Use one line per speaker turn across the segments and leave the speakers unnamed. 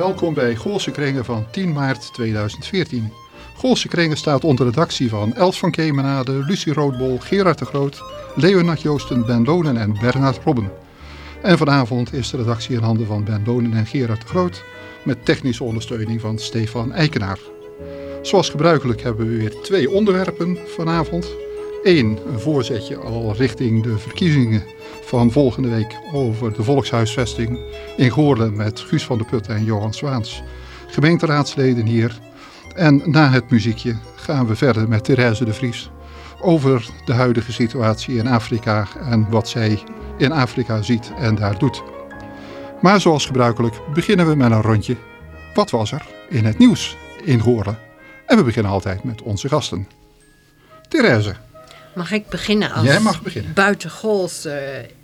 welkom bij Goolse Kringen van 10 maart 2014. Goolse Kringen staat onder redactie van Els van Kemenade, Lucie Roodbol, Gerard de Groot, Leonard Joosten, Ben Lonen en Bernard Robben. En vanavond is de redactie in handen van Ben Lonen en Gerard de Groot met technische ondersteuning van Stefan Eikenaar. Zoals gebruikelijk hebben we weer twee onderwerpen vanavond. Eén, een voorzetje al richting de verkiezingen van volgende week over de volkshuisvesting in Goorlen met Guus van der Putten en Johan Zwaans. Gemeenteraadsleden hier. En na het muziekje gaan we verder met Therese de Vries over de huidige situatie in Afrika en wat zij in Afrika ziet en daar doet. Maar zoals gebruikelijk beginnen we met een rondje. Wat was er in het nieuws in Goorlen? En we beginnen altijd met onze gasten. Therese.
Mag ik beginnen als
Jij mag beginnen.
buitengools uh,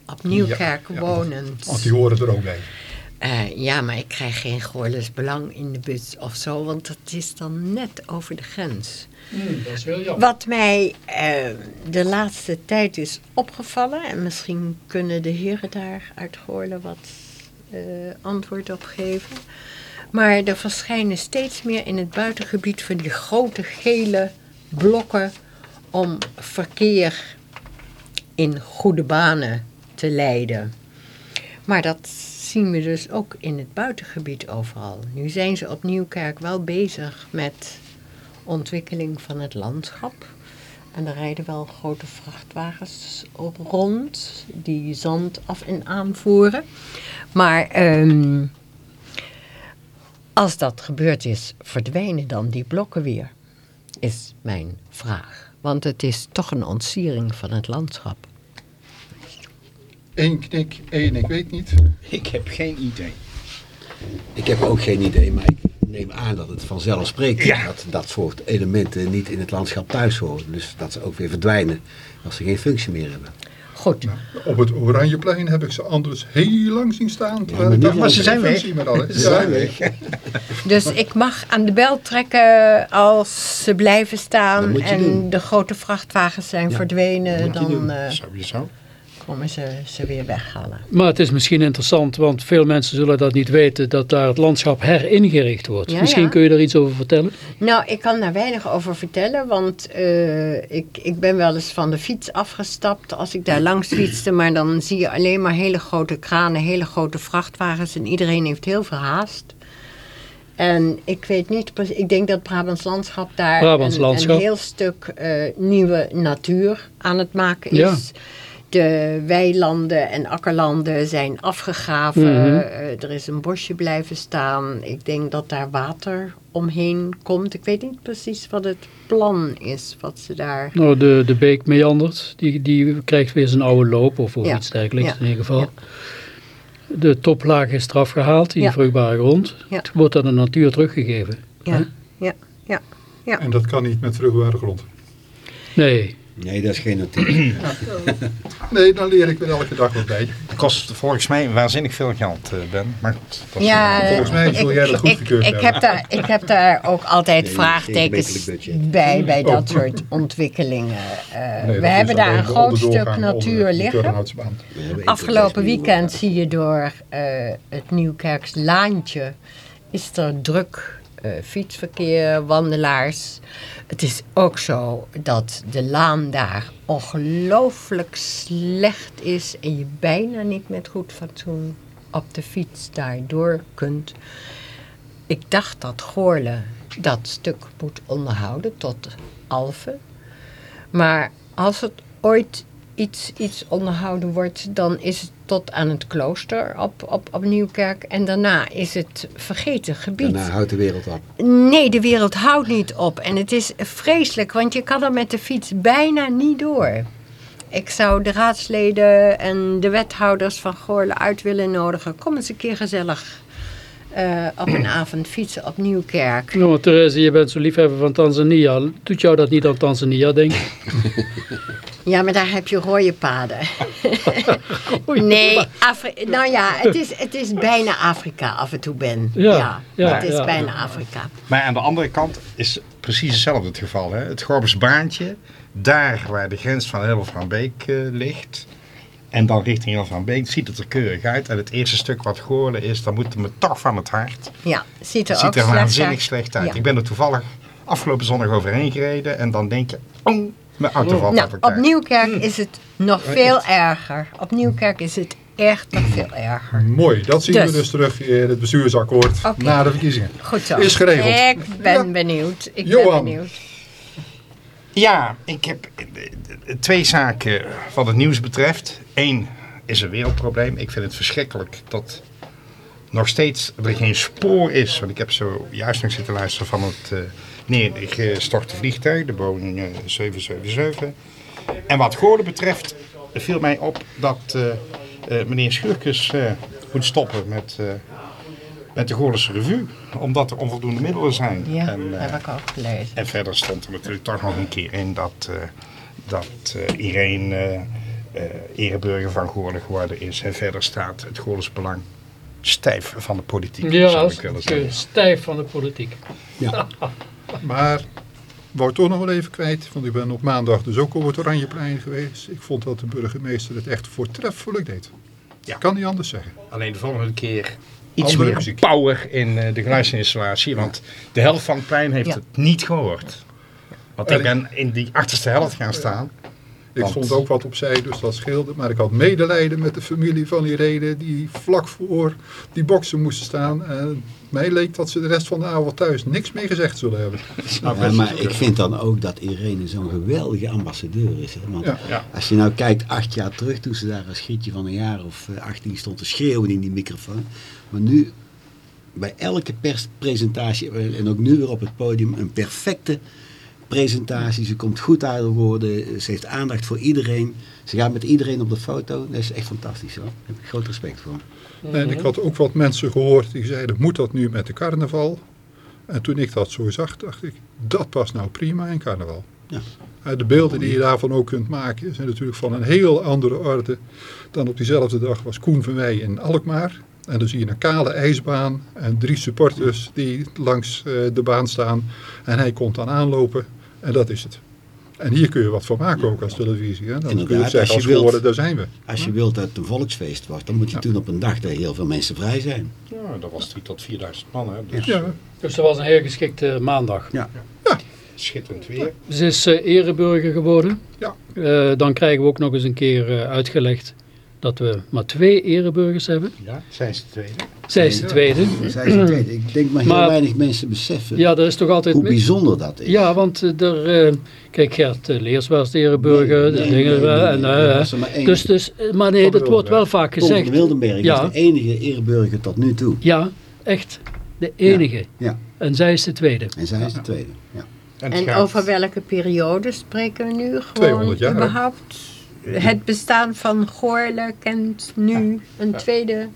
op Nieuwkerk
Ja, ja,
wonend?
Want die horen er ook bij.
Eh, ja, maar ik krijg geen Goorles belang in de bus of zo, want dat is dan net over de grens.
dat is wel jammer.
Wat mij eh, de laatste tijd is opgevallen, en misschien kunnen de heren daar uit Goorlen wat eh, antwoord op geven. Maar er verschijnen steeds meer in het buitengebied van die grote gele blokken om verkeer in goede banen te leiden. Maar dat zien we dus ook in het buitengebied overal. Nu zijn ze op Nieuwkerk wel bezig met ontwikkeling van het landschap. En er rijden wel grote vrachtwagens op rond die zand af en aanvoeren. Maar ehm, als dat gebeurd is, verdwijnen dan die blokken weer? Is mijn vraag. Want het is toch een ontsiering van het landschap.
Eén knik, één ik weet niet.
Ik heb geen idee. Ik heb ook geen idee, maar ik neem aan dat het vanzelfsprekend
Ja.
dat dat soort elementen niet in het landschap thuis horen. Dus dat ze ook weer verdwijnen als ze geen functie meer hebben.
Goed,
Nou, op het Oranjeplein heb ik ze anders heel lang zien staan. terwijl
maar
oh,
ze zijn weg.
Ze zijn weg.
dus ik mag aan de bel trekken als ze blijven staan
je
en
doen.
de grote vrachtwagens zijn
Ja,
verdwenen,
dat moet je doen.
dan eh,
Sowieso.
Komen ze ze weer weghalen.
Maar het is misschien interessant, want veel mensen zullen dat niet weten, dat daar het landschap heringericht wordt.
Ja,
misschien
ja.
kun je er iets over vertellen?
Nou, ik kan daar weinig over vertellen, want eh, ik, ik ben wel eens van de fiets afgestapt als ik daar langs fietste. Maar dan zie je alleen maar hele grote kranen, hele grote vrachtwagens en iedereen heeft heel veel haast. En ik weet niet, precies- ik denk dat Brabants Landschap daar
Brabants
een,
Landschap.
een heel stuk eh, nieuwe natuur aan het maken is.
Ja.
De weilanden en akkerlanden zijn afgegraven.
Mhm.
Eh, er is een bosje blijven staan. Ik denk dat daar water omheen komt. Ik weet niet precies wat het plan is, wat ze daar...
Nou, de, de beek meandert, die, die krijgt weer zijn oude loop of, of
Ja.
iets dergelijks
Ja.
in ieder geval.
Ja.
De toplaag is eraf gehaald, die
Ja.
vruchtbare grond.
Ja.
Het wordt aan de natuur teruggegeven.
Ja, ja, ja. Ja.
En dat kan niet met vruchtbare grond.
Nee,
Nee, dat is geen natuur.
Nee, dan leer ik weer elke dag wat bij.
Het kost volgens mij waanzinnig veel geld, eh, Ben. Maar goed, dat
Ja,
een-
Volgens mij zul
ik-
jij dat
ik-
goedgekeurd
ik,
hebben.
heb daar, ik heb daar ook altijd
Nee,
vraagtekens bij, bij dat
Oh.
soort ontwikkelingen. Eh,
Nee,
we
dat
hebben daar een groot stuk natuur liggen. Afgelopen
1,6 miljoen.
weekend zie je door eh, het Nieuwkerks Laantje is er druk eh, fietsverkeer, wandelaars. Het is ook zo dat de laan daar ongelooflijk slecht is en je bijna niet met goed fatsoen op de fiets daardoor kunt. Ik dacht dat Goorle dat stuk moet onderhouden tot Alphen. Maar als het ooit iets, iets onderhouden wordt, dan is het tot aan het klooster op, op, op Nieuwkerk. En daarna is het vergeten gebied.
Daarna houdt de wereld op.
Nee, de wereld houdt niet op. En het is vreselijk, want je kan er met de fiets bijna niet door. Ik zou de raadsleden en de wethouders van Goorle uit willen nodigen. Kom eens een keer gezellig eh, op een avond fietsen op Nieuwkerk.
nou, Therese, je bent zo liefhebber van Tanzania. Doet jou dat niet aan Tanzania denken?
Ja, maar daar heb je rode paden. nee, Afri nou ja, het is, het is bijna Afrika af en toe, Ben.
Ja, ja,
het is
ja.
bijna Afrika.
Maar aan de andere kant is precies hetzelfde het geval. Hè? Het Gorbers baantje, daar waar de grens van Hilbert van Beek eh, ligt, En dan richting Jan van Beek ziet het er keurig uit. En het eerste stuk wat Goorlen is, dan moet het me toch van het hart.
Ja, ziet er
Het ziet er
slecht
waanzinnig
uit.
slecht uit.
Ja.
Ik ben er toevallig afgelopen zondag overheen gereden. En dan denk je, oh, mijn auto valt
Nou, op Nieuwkerk is het nog veel erger. Op Nieuwkerk is het echt nog veel erger.
Mooi, dat zien
Dus.
we dus terug in het bestuursakkoord na de verkiezingen.
Goed zo.
Is geregeld.
Ik ben
Ja.
benieuwd. Ik
Johan.
ben benieuwd.
Ja, ik heb eh, eh, twee zaken wat het nieuws betreft. Eén is een wereldprobleem. Ik vind het verschrikkelijk dat nog steeds er geen spoor is. Want ik heb zo juist nog zitten luisteren van het eh neergestorte vliegtuig, de Boeing eh, 777. En wat Goorden betreft viel mij op dat eh, eh, meneer Schurkes eh, moet stoppen met, eh, met de Goordense revue. Omdat er onvoldoende middelen zijn.
Ja,
En, eh,
heb ik ook gelezen.
en verder stond er natuurlijk toch nog een keer in dat, eh, dat eh, Irene eh, eh, ereburger van Goorlen geworden is. En verder staat het Goorles belang stijf van de politiek,
Ja,
ik
ik, eh, stijf van de politiek.
Maar wou toch nog wel even kwijt, want ik ben op maandag dus ook op het Oranjeplein geweest. Ik vond dat de burgemeester het echt voortreffelijk deed.
Ja.
Ik kan niet anders zeggen.
Alleen de volgende keer iets
Andere
meer
muziek.
power in eh, de geluidsinstallatie. Want de helft van het plein heeft
Ja.
het niet gehoord. Want ik ben in die achterste helft gaan staan.
Ik
Want-
stond ook wat opzij, dus dat scheelde. Maar ik had medelijden met de familie van Irene die vlak voor die boksen moesten staan. En mij leek dat ze de rest van de avond thuis niks meer gezegd zullen hebben.
Ja, maar ik vind dan ook dat Irene zo'n geweldige ambassadeur is. Hè? Want
Ja.
Ja.
als je nou kijkt, acht jaar terug, toen ze daar als schietje van een jaar of eh, 18 stond te schreeuwen in die microfoon. Maar nu, bij elke perspresentatie, eh, en ook nu weer op het podium, een perfecte presentatie. Ze komt goed uit de woorden, ze heeft aandacht voor iedereen. Ze gaat met iedereen op de foto. Dat is echt fantastisch hoor. Daar heb ik groot respect voor.
En ik had ook wat mensen gehoord die zeiden, moet dat nu met de carnaval? En toen ik dat zo zag, dacht ik, dat past nou prima in carnaval.
Ja.
De beelden die je daarvan ook kunt maken zijn natuurlijk van een heel andere orde dan op diezelfde dag was Koen van Wij in Alkmaar. En dan zie je een kale ijsbaan en drie supporters die langs eh, de baan staan. En hij komt dan aanlopen en dat is het. En hier kun je wat van maken ook als televisie. Hè? Dan kun je zeggen
als
als
je wilt.
geworden, daar zijn we.
Als je wilt dat het een volksfeest wordt, dan moet je doen op een dag dat heel veel mensen vrij zijn.
Ja, dat was 3 tot 4000 man. Hè. Dus
Ja,
Dus dat was een heel geschikte maandag.
Ja.
schitterend weer.
Ze is eh, ereburger geworden.
Ja.
Eh, dan krijgen we ook nog eens een keer eh, uitgelegd dat we maar twee ereburgers hebben.
Ja, zijn ze de tweede.
Zij is de tweede.
Zij is het tweede. Ik denk maar heel
Maar-
weinig mensen beseffen
Ja, dat is toch altijd...
hoe bijzonder dat is.
Ja, want eh, er, eh, kijk, Gert eh, Leers was de ereburger,
Nee,
de
nee,
dingen,
nee, nee,
en, eh, eh, dus, dus, eh, maar nee,
Tom
dat
de
wordt wel
Wildenberg.
vaak
Tom
gezegd.
Wildenberg
Ja.
is de enige ereburger tot nu toe.
Ja, echt, de enige.
Ja.
En zij is de tweede.
En zij is de tweede. Ja.
En over welke periode spreken we nu? Gewoon
200 jaar,
überhaupt? Het bestaan van Goorle kent nu een tweede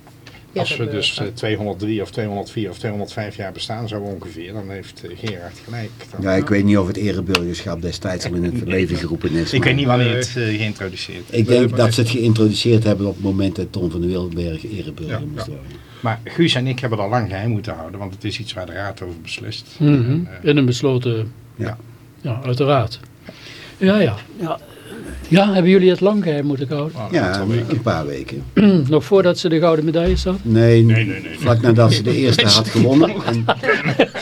Als we dus eh, 203 of 204 of 205 jaar bestaan, zo ongeveer, dan heeft eh, Gerard gelijk. Dan-
ja, ik weet niet of het ereburgerschap destijds al in het leven geroepen is.
Ik weet niet wanneer het eh, geïntroduceerd is.
Ik denk dat ze het geïntroduceerd hebben op het moment dat Tom van de Wildenberg ereburger
Ja,
moest
ja.
worden.
Maar Guus en ik hebben dat lang geheim moeten houden, want het is iets waar de raad over beslist.
Mhm.
En, eh,
In een besloten...
Ja.
Ja, uiteraard. Ja, ja. ja. Ja, hebben jullie het lang geheim moeten houden?
oh, een
Ja, een paar weken.
Nog voordat ze de gouden medailles had?
Nee,
Nee, nee, nee, nee.
vlak nadat ze de eerste had gewonnen.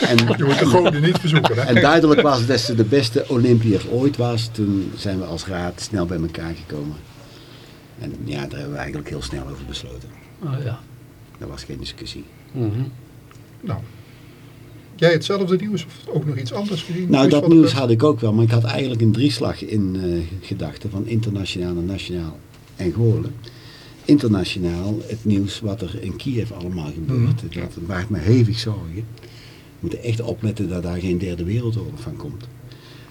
En, en,
Je moet de goden niet verzoeken. Hè?
en duidelijk was dat ze de beste Olympiër ooit was. Toen zijn we als raad snel bij elkaar gekomen. En ja, daar hebben we eigenlijk heel snel over besloten.
Oh, ja.
Dat was geen discussie.
Mhm.
Nou, jij hetzelfde nieuws of ook nog iets anders gezien?
Nou, dat nieuws had ik ook wel, maar ik had eigenlijk een drieslag in eh, gedachten van internationaal en nationaal en Goorlen. Internationaal het nieuws wat er in Kiev allemaal gebeurt. Dat maakt me hevig zorgen. We moeten echt opletten dat daar geen derde wereldoorlog van komt.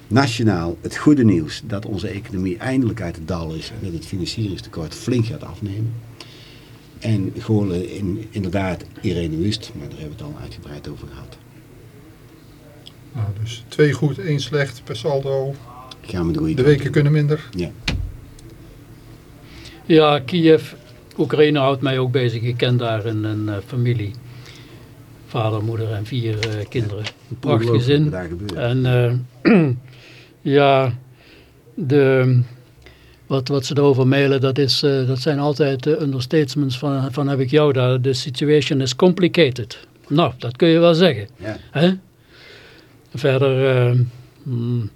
Nationaal het goede nieuws dat onze economie eindelijk uit het dal is en dat het financieringstekort flink gaat afnemen. En Goorlen in, inderdaad Irene Wust, maar daar hebben we het al uitgebreid over gehad.
Nou, dus twee goed, één slecht per saldo.
Gaan we de
weken kunnen minder.
Ja.
Ja, Kiev, Oekraïne houdt mij ook bezig. Ik ken daar een, een eh, familie. Vader, moeder en vier eh, kinderen. Een prachtig gezin.
wat daar gebeurt.
En eh, ja, de, wat, wat ze erover mailen, dat, is, eh, dat zijn altijd de understatements van, van heb ik jou daar. The situation is complicated. Nou, dat kun je wel zeggen.
Ja.
Hè? Verder, eh, hmm,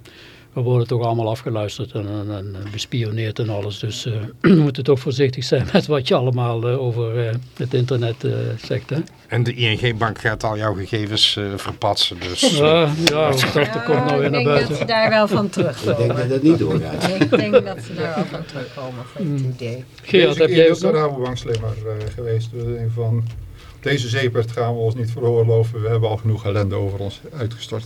we worden toch allemaal afgeluisterd en, en, en bespioneerd en alles. Dus eh, we moeten toch voorzichtig zijn met wat je allemaal eh, over eh, het internet eh, zegt. Hè?
En de ING-bank gaat al jouw gegevens eh, verpatsen. Dus
Ja, ja, dat komt nou weer
ik
naar
denk dat ze
buiten.
daar wel van
Ik denk dat
terugkomen.
dat niet doorgaat.
Ik denk dat ze daar wel van terugkomen van het idee.
Geert,
Deze
heb jij
is
ook
de
nog?
Rabobank slimmer eh, geweest. We denken van, deze zeepert gaan we ons niet veroorloven. We hebben al genoeg ellende over ons uitgestort.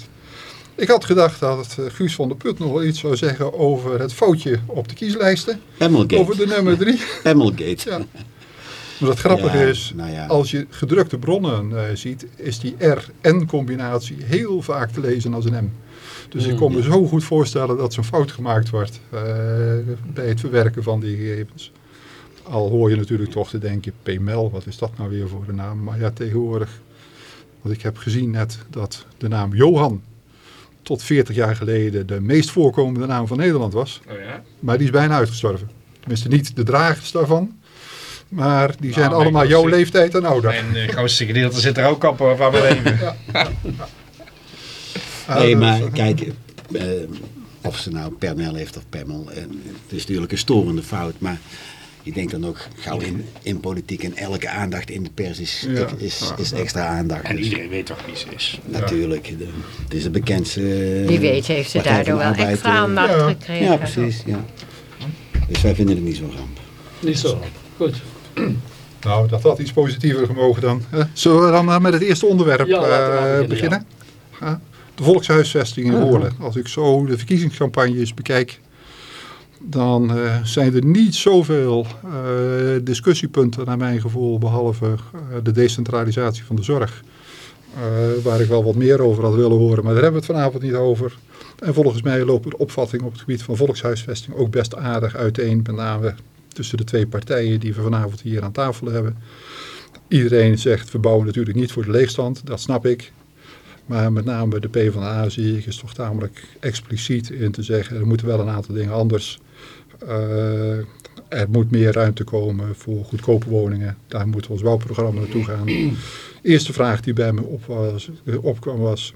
Ik had gedacht dat eh, Guus van der Put nog wel iets zou zeggen over het foutje op de kieslijsten.
Pammelgate.
Over de nummer drie.
Pammelgate.
Ja. Maar het grappige
Ja,
is,
nou ja.
als je gedrukte bronnen eh, ziet, is die R-N-combinatie heel vaak te lezen als een M. Dus ik
Mm,
kon me zo goed voorstellen dat zo'n fout gemaakt wordt eh, bij het verwerken van die gegevens. Al hoor je natuurlijk toch te denken, PML, wat is dat nou weer voor een naam? Maar ja, tegenwoordig, want ik heb gezien net dat de naam Johan tot 40 jaar geleden de meest voorkomende naam van Nederland was.
Oh ja?
Maar die is bijna uitgestorven. Tenminste niet de dragers daarvan. Maar die zijn
Nou,
allemaal
mijn
jouw leeftijd en ouder.
Mijn uh, grootste gedeelte zit er ook op hoor, waar we leven.
Ah,
Nee, maar kijk, eh, of ze nou Pernel heeft of Pemmel, en het is natuurlijk een storende fout, maar ik denk dan ook gauw in, in politiek en elke aandacht in de pers is,
Ja.
is, is extra aandacht.
En
Dus
iedereen weet toch wie ze is.
Natuurlijk, de- het is de bekendste...
Wie weet heeft ze daardoor wel extra
eh,
aandacht
Ja.
gekregen.
Ja, precies, ja. Dus wij vinden het niet zo'n ramp.
Niet zo. Goed.
Nou, dat had iets positiever gemogen dan. hè? Zullen we dan met het eerste onderwerp
Ja,
eh, beginnen?
beginnen,
Ja. De volkshuisvesting in Hoorn. Als ik zo de verkiezingscampagnes bekijk, dan eh, zijn er niet zoveel eh, discussiepunten naar mijn gevoel, behalve eh, de decentralisatie van de zorg. waar ik wel wat meer over had willen horen, maar daar hebben we het vanavond niet over. En volgens mij lopen de opvattingen op het gebied van volkshuisvesting ook best aardig uiteen, met name tussen de twee partijen die we vanavond hier aan tafel hebben. Iedereen zegt, we bouwen natuurlijk niet voor de leegstand, dat snap ik. Maar met name de PvdA zie ik is toch tamelijk expliciet in te zeggen, er moeten wel een aantal dingen anders. Eh, er moet meer ruimte komen voor goedkope woningen. Daar moet ons bouwprogramma naartoe gaan. Eerste vraag die bij me op eh, opkwam was,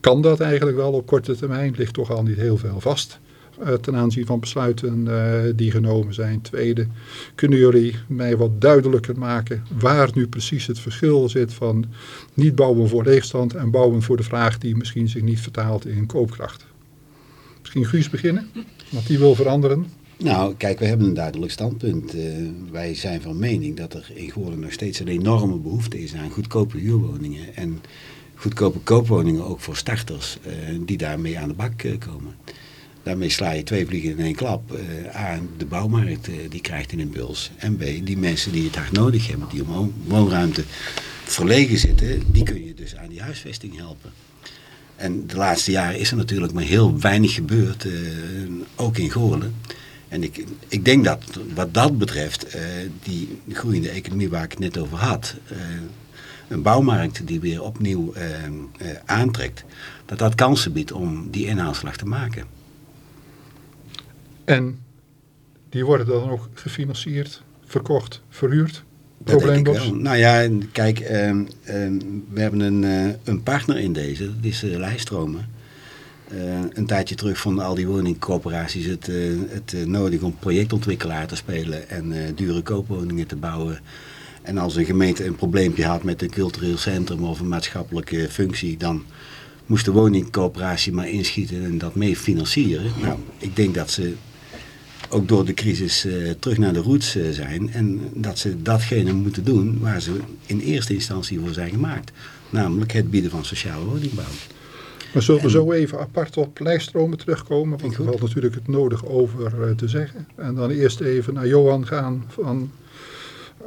kan dat eigenlijk wel op korte termijn? Ligt toch al niet heel veel vast eh, ten aanzien van besluiten die genomen zijn. Tweede, kunnen jullie mij wat duidelijker maken waar nu precies het verschil zit van niet bouwen voor leegstand en bouwen voor de vraag die misschien zich niet vertaalt in koopkracht? Misschien Guus beginnen, want die wil veranderen.
Nou, kijk, we hebben een duidelijk standpunt. Eh, wij zijn van mening dat er in Goorlen nog steeds een enorme behoefte is aan goedkope huurwoningen. En goedkope koopwoningen ook voor starters eh, die daarmee aan de bak eh, komen. Daarmee sla je twee vliegen in één klap. A, de bouwmarkt die krijgt een impuls. En B, die mensen die het hard nodig hebben, die om woonruimte verlegen zitten, die kun je dus aan die huisvesting helpen. En de laatste jaren is er natuurlijk maar heel weinig gebeurd, eh, ook in Goorlen. En ik, ik denk dat wat dat betreft, eh, die groeiende economie waar ik het net over had, eh, een bouwmarkt die weer opnieuw aantrekt, dat dat kansen biedt om die inhaalslag te maken.
En die worden dan ook gefinancierd, verkocht, verhuurd.
Dat wel. Nou ja, kijk, ehm, ehm, we hebben een, eh, een partner in deze, dat is uh, Lijstromen. Eh, een tijdje terug vonden al die woningcorporaties het, eh, het eh, nodig om projectontwikkelaar te spelen en eh, dure koopwoningen te bouwen. En als een gemeente een probleempje had met een cultureel centrum of een maatschappelijke functie, dan moest de woningcorporatie maar inschieten en dat mee financieren. Nou, ik denk dat ze ook door de crisis eh, terug naar de roots eh, zijn. En dat ze datgene moeten doen waar ze in eerste instantie voor zijn gemaakt. Namelijk het bieden van sociale woningbouw.
Maar zullen we zo even apart op lijststromen terugkomen? Want er valt natuurlijk het nodig over eh, te zeggen. En dan eerst even naar Johan gaan van...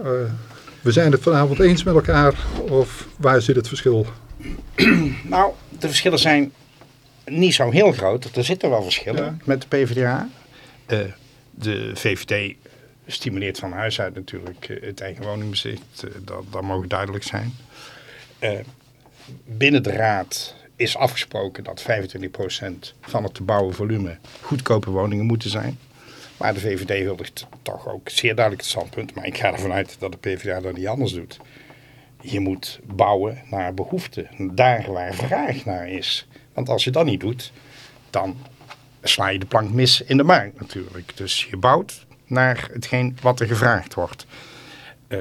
eh, we zijn het vanavond eens met elkaar of waar zit het verschil?
Nou, de verschillen zijn niet zo heel groot. Er zitten wel verschillen
Ja.
met de PvdA. Eh, de VVD stimuleert van huis uit natuurlijk eh, het eigen woningbezit. Eh, dat, dat mogen duidelijk zijn. Eh, binnen de raad is afgesproken dat 25% van het te bouwen volume goedkope woningen moeten zijn. Maar de VVD huldigt toch ook zeer duidelijk het standpunt. Maar ik ga ervan uit dat de PvdA dat niet anders doet. Je moet bouwen naar behoefte. Daar waar vraag naar is. Want als je dat niet doet, dan sla je de plank mis in de markt natuurlijk. Dus je bouwt naar hetgeen wat er gevraagd wordt. Uh,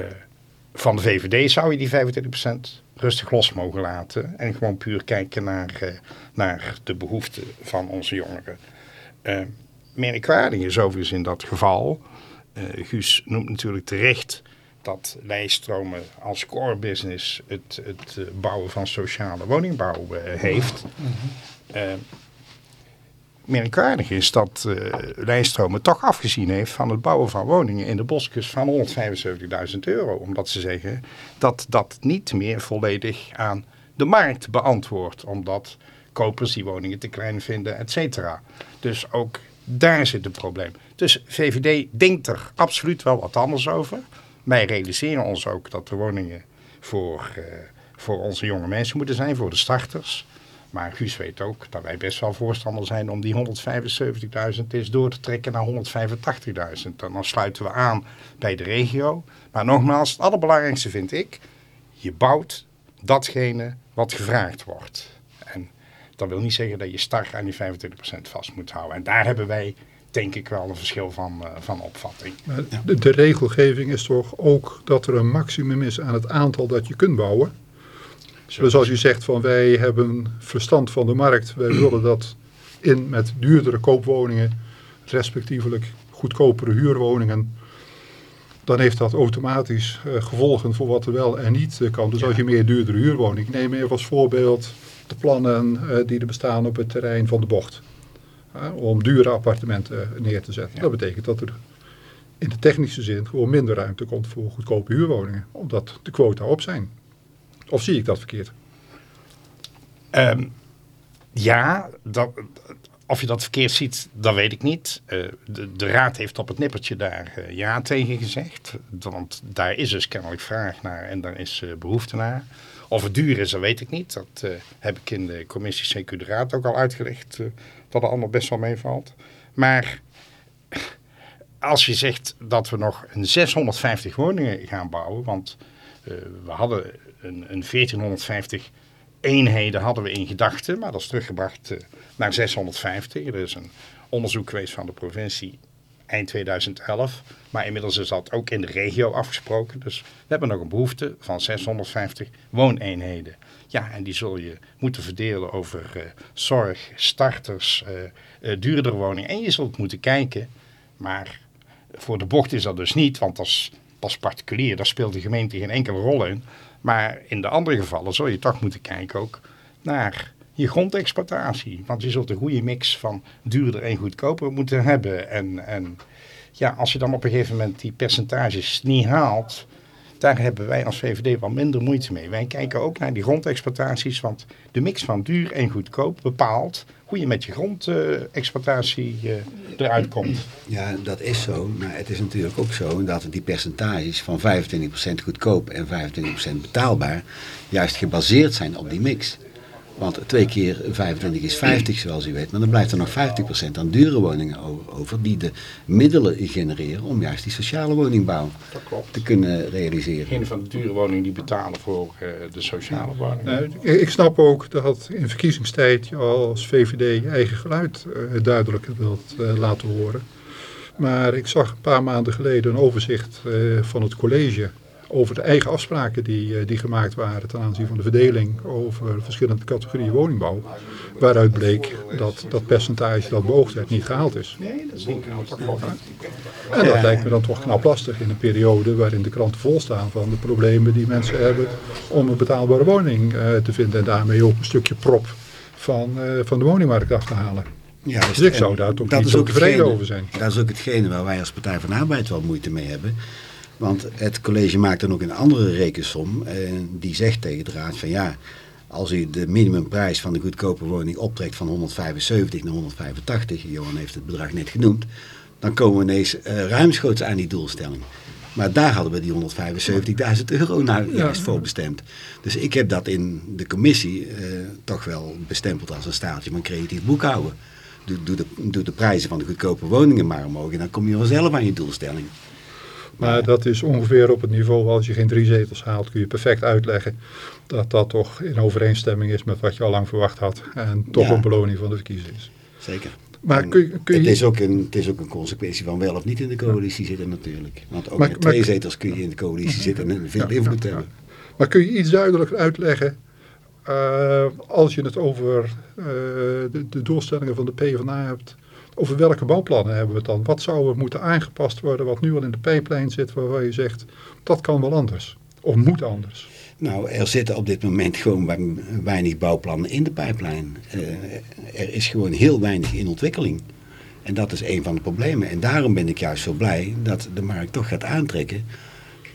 van de VVD zou je die 25% rustig los mogen laten. En gewoon puur kijken naar, uh, naar de behoeften van onze jongeren. Uh, merkwaardig is overigens in dat geval. Uh, Guus noemt natuurlijk terecht dat lijststromen als core business het, het bouwen van sociale woningbouw heeft. Mm -hmm merkwaardig is dat uh, toch afgezien heeft van het bouwen van woningen in de boskust van 175.000 euro. Omdat ze zeggen dat dat niet meer volledig aan de markt beantwoordt. Omdat kopers die woningen te klein vinden, et cetera. Dus ook daar zit het probleem. Dus VVD denkt er absoluut wel wat anders over. Wij realiseren ons ook dat de woningen voor, uh, voor onze jonge mensen moeten zijn, voor de starters. Maar Guus weet ook dat wij best wel voorstander zijn om die 175.000 eens door te trekken naar 185.000. En dan sluiten we aan bij de regio. Maar nogmaals, het allerbelangrijkste vind ik, je bouwt datgene wat gevraagd wordt. En dat wil niet zeggen dat je start aan die 25% vast moet houden. En daar hebben wij denk ik wel een verschil van, uh, van opvatting.
De, de regelgeving is toch ook dat er een maximum is aan het aantal dat je kunt bouwen? Dus als u zegt van wij hebben verstand van de markt, wij willen dat in met duurdere koopwoningen, respectievelijk goedkopere huurwoningen, dan heeft dat automatisch uh, gevolgen voor wat er wel en niet uh, kan. Dus als je meer duurdere huurwoningen, neem even als voorbeeld de plannen uh, die er bestaan op het terrein van de bocht. om dure appartementen neer te zetten. Ja. Dat betekent dat er in de technische zin gewoon minder ruimte komt voor goedkope huurwoningen. Omdat de quota op zijn. Of zie ik dat verkeerd?
Um, ja, dat, of je dat verkeerd ziet, dat weet ik niet. Uh, de, raad heeft op het nippertje daar uh, ja tegen gezegd. Want daar is dus kennelijk vraag naar en daar is uh, behoefte naar. Of het duur is, dat weet ik niet. Dat heb ik in de commissie CQ de Raad ook al uitgelegd. dat het allemaal best wel meevalt. Maar als je zegt dat we nog een 650 woningen gaan bouwen... want we hadden een, een 1450 eenheden hadden we in gedachten, maar dat is teruggebracht uh, naar 650. Er is een onderzoek geweest van de provincie eind 2011, maar inmiddels is dat ook in de regio afgesproken. Dus we hebben nog een behoefte van 650 wooneenheden. Ja, en die zul je moeten verdelen over uh, zorg, starters, uh, duurdere woningen. En je zult moeten kijken, maar voor de bocht is dat dus niet, want dat is pas particulier. Daar speelt de gemeente geen enkele rol in. Maar in de andere gevallen zul je toch moeten kijken ook naar je grondexploitatie. Want je zult een goede mix van duurder en goedkoper moeten hebben. En, en ja, als je dan op een gegeven moment die percentages niet haalt, daar hebben wij als VVD wel minder moeite mee. Wij kijken ook naar die grondexploitaties, want de mix van duur en goedkoop bepaalt hoe je met je grondexploitatie uh, eruit komt.
Ja, dat is zo. Maar het is natuurlijk ook zo dat die percentages van 25% goedkoop en 25% betaalbaar juist gebaseerd zijn op die mix. Want twee keer 25 is 50 zoals u weet. Maar dan blijft er nog 50% aan dure woningen over. Die de middelen genereren om juist die sociale woningbouw te kunnen realiseren.
Een van de dure woningen die betalen voor uh, de sociale woningen.
Uh, ik snap ook dat in verkiezingstijd je als VVD je eigen geluid uh, duidelijk wilt laten horen. Maar ik zag een paar maanden geleden een overzicht van het college over de eigen afspraken die, eh, die gemaakt waren ten aanzien van de verdeling over verschillende categorieën woningbouw. Waaruit bleek dat dat percentage dat beoogd werd niet gehaald is. Nee, dat is niet En dat lijkt me dan toch knap lastig in een periode waarin de kranten vol staan van de problemen die mensen hebben om een betaalbare woning uh, te vinden. En daarmee ook een stukje prop van, uh, van de woningmarkt af te halen. Ja, dus ik zou daar toch niet zo tevreden over zijn.
Dat is ook hetgene waar wij als Partij van Arbeid wel moeite mee hebben. Want het college maakt dan ook een andere rekensom. En die zegt tegen de raad van ja, als u de minimumprijs van de goedkope woning optrekt van 175 naar 185, Johan heeft het bedrag net genoemd, dan komen we ineens uh, ruimschoots aan die doelstelling. Maar daar hadden we die 175.000 euro nou juist voor bestemd. Dus ik heb dat in de commissie uh, toch wel bestempeld als een staaltje van creatief boekhouden. doe, doe, de, doe de prijzen van de goedkope woningen maar omhoog. En dan kom je vanzelf aan je doelstelling.
Maar dat is ongeveer op het niveau, als je geen drie zetels haalt, kun je perfect uitleggen dat dat toch in overeenstemming is met wat je al lang verwacht had. En toch
Ja.
een beloning van de verkiezing is.
Zeker.
Maar
En
kun je- kun
het, is ook een, het is ook een consequentie van wel of niet in de coalitie zitten natuurlijk. Want ook
Maar-
met
maar-
twee zetels kun je in de coalitie zitten en veel invloed hebben.
Maar kun je iets duidelijker uitleggen, eh, als je het over eh, de, de doelstellingen van de PvdA hebt, over welke bouwplannen hebben we het dan? Wat zou er moeten aangepast worden wat nu al in de pijplijn zit, waarvan je zegt, dat kan wel anders? Of moet anders?
Nou, er zitten op dit moment gewoon wei- weinig bouwplannen in de pijplijn. Eh, er is gewoon heel weinig in ontwikkeling. En dat is een van de problemen. En daarom ben ik juist zo blij dat de markt toch gaat aantrekken.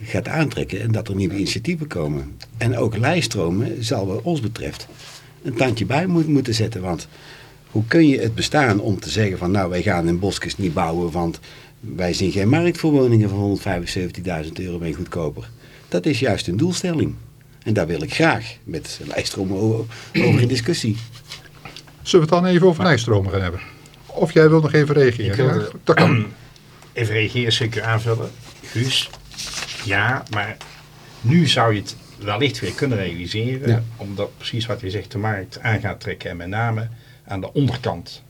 Gaat aantrekken en dat er nieuwe initiatieven komen. En ook lijststromen zal wat ons betreft een tandje bij moet, moeten zetten. Want hoe kun je het bestaan om te zeggen van nou wij gaan in Boskes niet bouwen. Want wij zien geen markt voor woningen van 175.000 euro en goedkoper. Dat is juist een doelstelling. En daar wil ik graag met lijststromen over, over in discussie.
Zullen we het dan even over lijststromen gaan hebben? Of jij wil nog even reageren?
Ik wil-
Ja, dat kan.
Even reageren, zeker aanvullen. Guus, ja, maar nu zou je het wellicht weer kunnen realiseren.
Ja.
Omdat precies wat je zegt, de markt aan gaat trekken. En met name aan de onderkant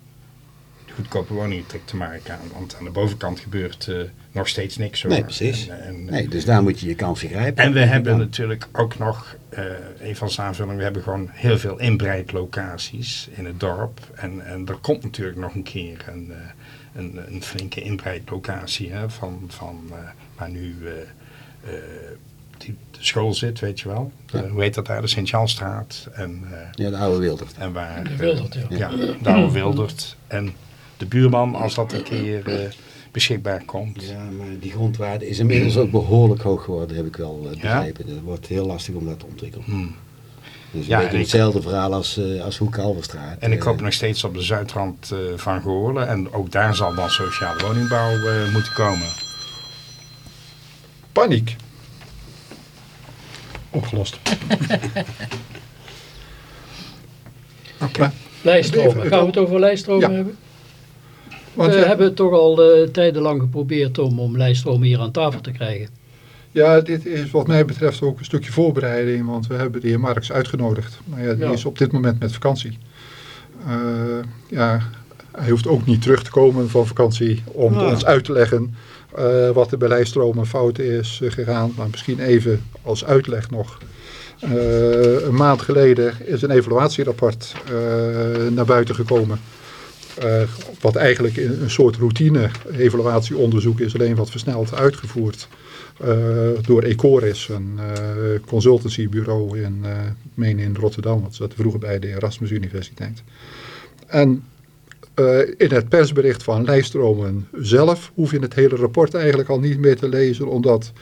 de goedkope trekt de markt aan. Want aan de bovenkant gebeurt eh, nog steeds niks. Hoor.
Nee, precies.
En, en,
Nee, dus daar moet je je kansen grijpen.
en we hebben natuurlijk ook nog, eh een van zijn aanvullingen, we hebben gewoon heel veel inbreidlocaties in het dorp. En, en er komt natuurlijk nog een keer een, eh, een, een flinke inbreidlocatie hè, van, van eh, waar nu eh, eh, die, school zit, weet je wel. De-
Ja.
hoe heet dat daar? De Sint-Janstraat. En, eh,
Ja, de oude Wildert.
en waar...
De
eh,
Wildert, ja.
ja, de oude Wildert. En de buurman, als dat een keer eh, beschikbaar komt.
Ja, maar die grondwaarde is inmiddels ook behoorlijk hoog geworden, heb ik wel eh, begrepen. Het wordt heel lastig om dat te ontwikkelen.
Hmm.
Dus
Ja, en ik-
hetzelfde verhaal als, eh als Hoek Kalverstraat.
En ik
Eh,
hoop nog steeds op de zuidrand eh, van Goorlen. En ook daar zal dan sociale woningbouw eh, moeten komen.
Paniek. Opgelost.
Lijststromen. Gaan we het over lijststromen
Ja.
hebben?
want
we
ja,
hebben toch al eh, tijdenlang geprobeerd om, om lijststromen hier aan tafel te krijgen.
Ja, dit is wat mij betreft ook een stukje voorbereiding, want we hebben de heer Marks uitgenodigd. Maar ja, die
Ja.
is op dit moment met vakantie. Eh, ja, hij hoeft ook niet terug te komen van vakantie om
Ja.
ons uit te leggen eh, wat er bij lijststromen fout is eh, gegaan. Maar misschien even als uitleg nog. Eh, een maand geleden is een evaluatierapport naar buiten gekomen. Wat eigenlijk een, een soort routine-evaluatieonderzoek is, alleen wat versneld uitgevoerd door Ecoris, een consultancybureau in, meen in Rotterdam, dat zat vroeger bij de Erasmus Universiteit. En eh, in het persbericht van Lijststromen zelf hoef je het hele rapport eigenlijk al niet meer te lezen, omdat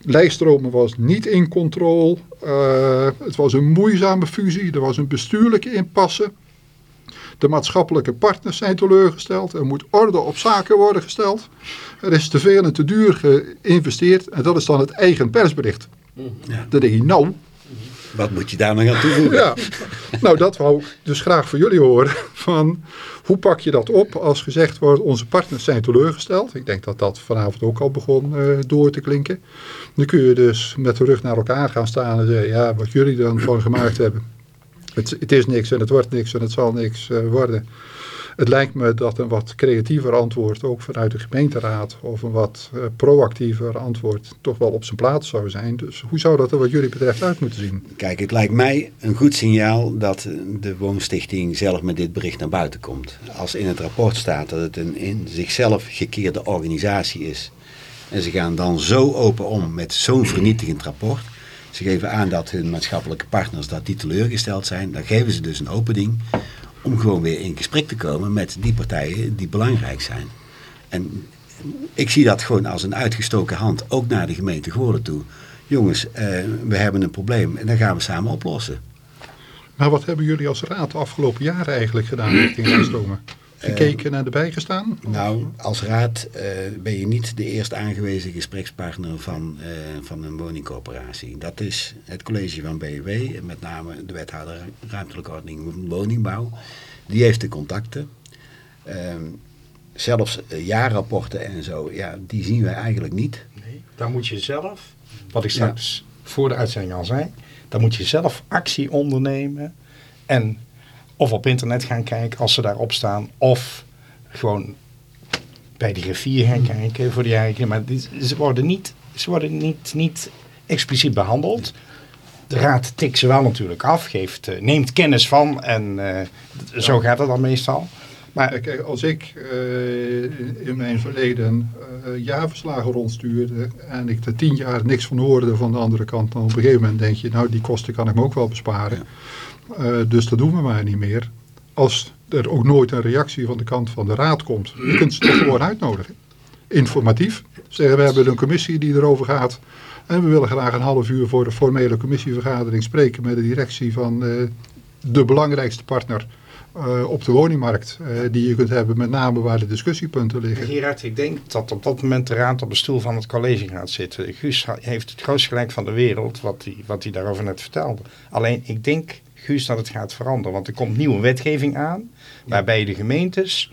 Lijststromen was niet in controle. Eh, het was een moeizame fusie, er was een bestuurlijke impasse. De maatschappelijke partners zijn teleurgesteld. Er moet orde op zaken worden gesteld. Er is te veel en te duur geïnvesteerd. En dat is dan het eigen persbericht.
Ja.
Dan denk je, nou,
Wat moet je daar nog aan toevoegen?
ja. Nou, dat wou ik dus graag van jullie horen. Van, hoe pak je dat op als gezegd wordt, onze partners zijn teleurgesteld. Ik denk dat dat vanavond ook al begon eh, door te klinken. Dan kun je dus met de rug naar elkaar gaan staan en zeggen, ja, wat jullie dan van gemaakt hebben. Het, het is niks en het wordt niks en het zal niks eh, worden. Het lijkt me dat een wat creatiever antwoord, ook vanuit de gemeenteraad, of een wat eh, proactiever antwoord, toch wel op zijn plaats zou zijn. Dus hoe zou dat er wat jullie betreft uit moeten zien?
Kijk, het lijkt mij een goed signaal dat de Woonstichting zelf met dit bericht naar buiten komt. Als in het rapport staat dat het een in zichzelf gekeerde organisatie is. En ze gaan dan zo open om met zo'n vernietigend rapport. Ze geven aan dat hun maatschappelijke partners dat die teleurgesteld zijn. Dan geven ze dus een opening om gewoon weer in gesprek te komen met die partijen die belangrijk zijn. En ik zie dat gewoon als een uitgestoken hand, ook naar de gemeente Goorlen toe. Jongens, eh, we hebben een probleem en dat gaan we samen oplossen.
Maar wat hebben jullie als raad de afgelopen jaren eigenlijk gedaan richting lijststromen? Gekeken en erbij gestaan?
Nou, als raad eh, ben je niet de eerst aangewezen gesprekspartner van, eh, van een woningcorporatie. Dat is het college van BW, en met name de wethouder ruimtelijke ordening en woningbouw. Die heeft de contacten. Ehm, zelfs eh, jaarrapporten en zo, ja, die zien wij eigenlijk niet.
Nee, daar moet je zelf, wat ik straks voor de uitzending al zei, dan moet je zelf actie ondernemen en of op internet gaan kijken als ze daarop staan, of gewoon bij de griffier gaan kijken voor die eigen. Maar ze worden niet, ze worden niet, niet expliciet behandeld. De raad tikt ze wel natuurlijk af, geeft, eh, neemt kennis van en eh, zo gaat het dan meestal. Maar
Kijk, als ik eh, in mijn verleden eh jaarverslagen rondstuurde en ik er tien jaar niks van hoorde van de andere kant, dan op een gegeven moment denk je, nou die kosten kan ik me ook wel besparen. Eh, dus dat doen we maar niet meer. Als er ook nooit een reactie van de kant van de raad komt, je kunt ze toch gewoon uitnodigen. Informatief. Zeggen we hebben een commissie die erover gaat en we willen graag een half uur voor de formele commissievergadering spreken met de directie van de belangrijkste partner eh, op de woningmarkt eh, die je kunt hebben, met name waar de discussiepunten liggen.
Gerard, ik denk dat op dat moment de raad op de stoel van het college gaat zitten. Guus heeft het grootste gelijk van de wereld, wat hij, wat hij daarover net vertelde. Alleen, ik denk, Guus, dat het gaat veranderen. Want er komt nieuwe wetgeving aan, waarbij de gemeentes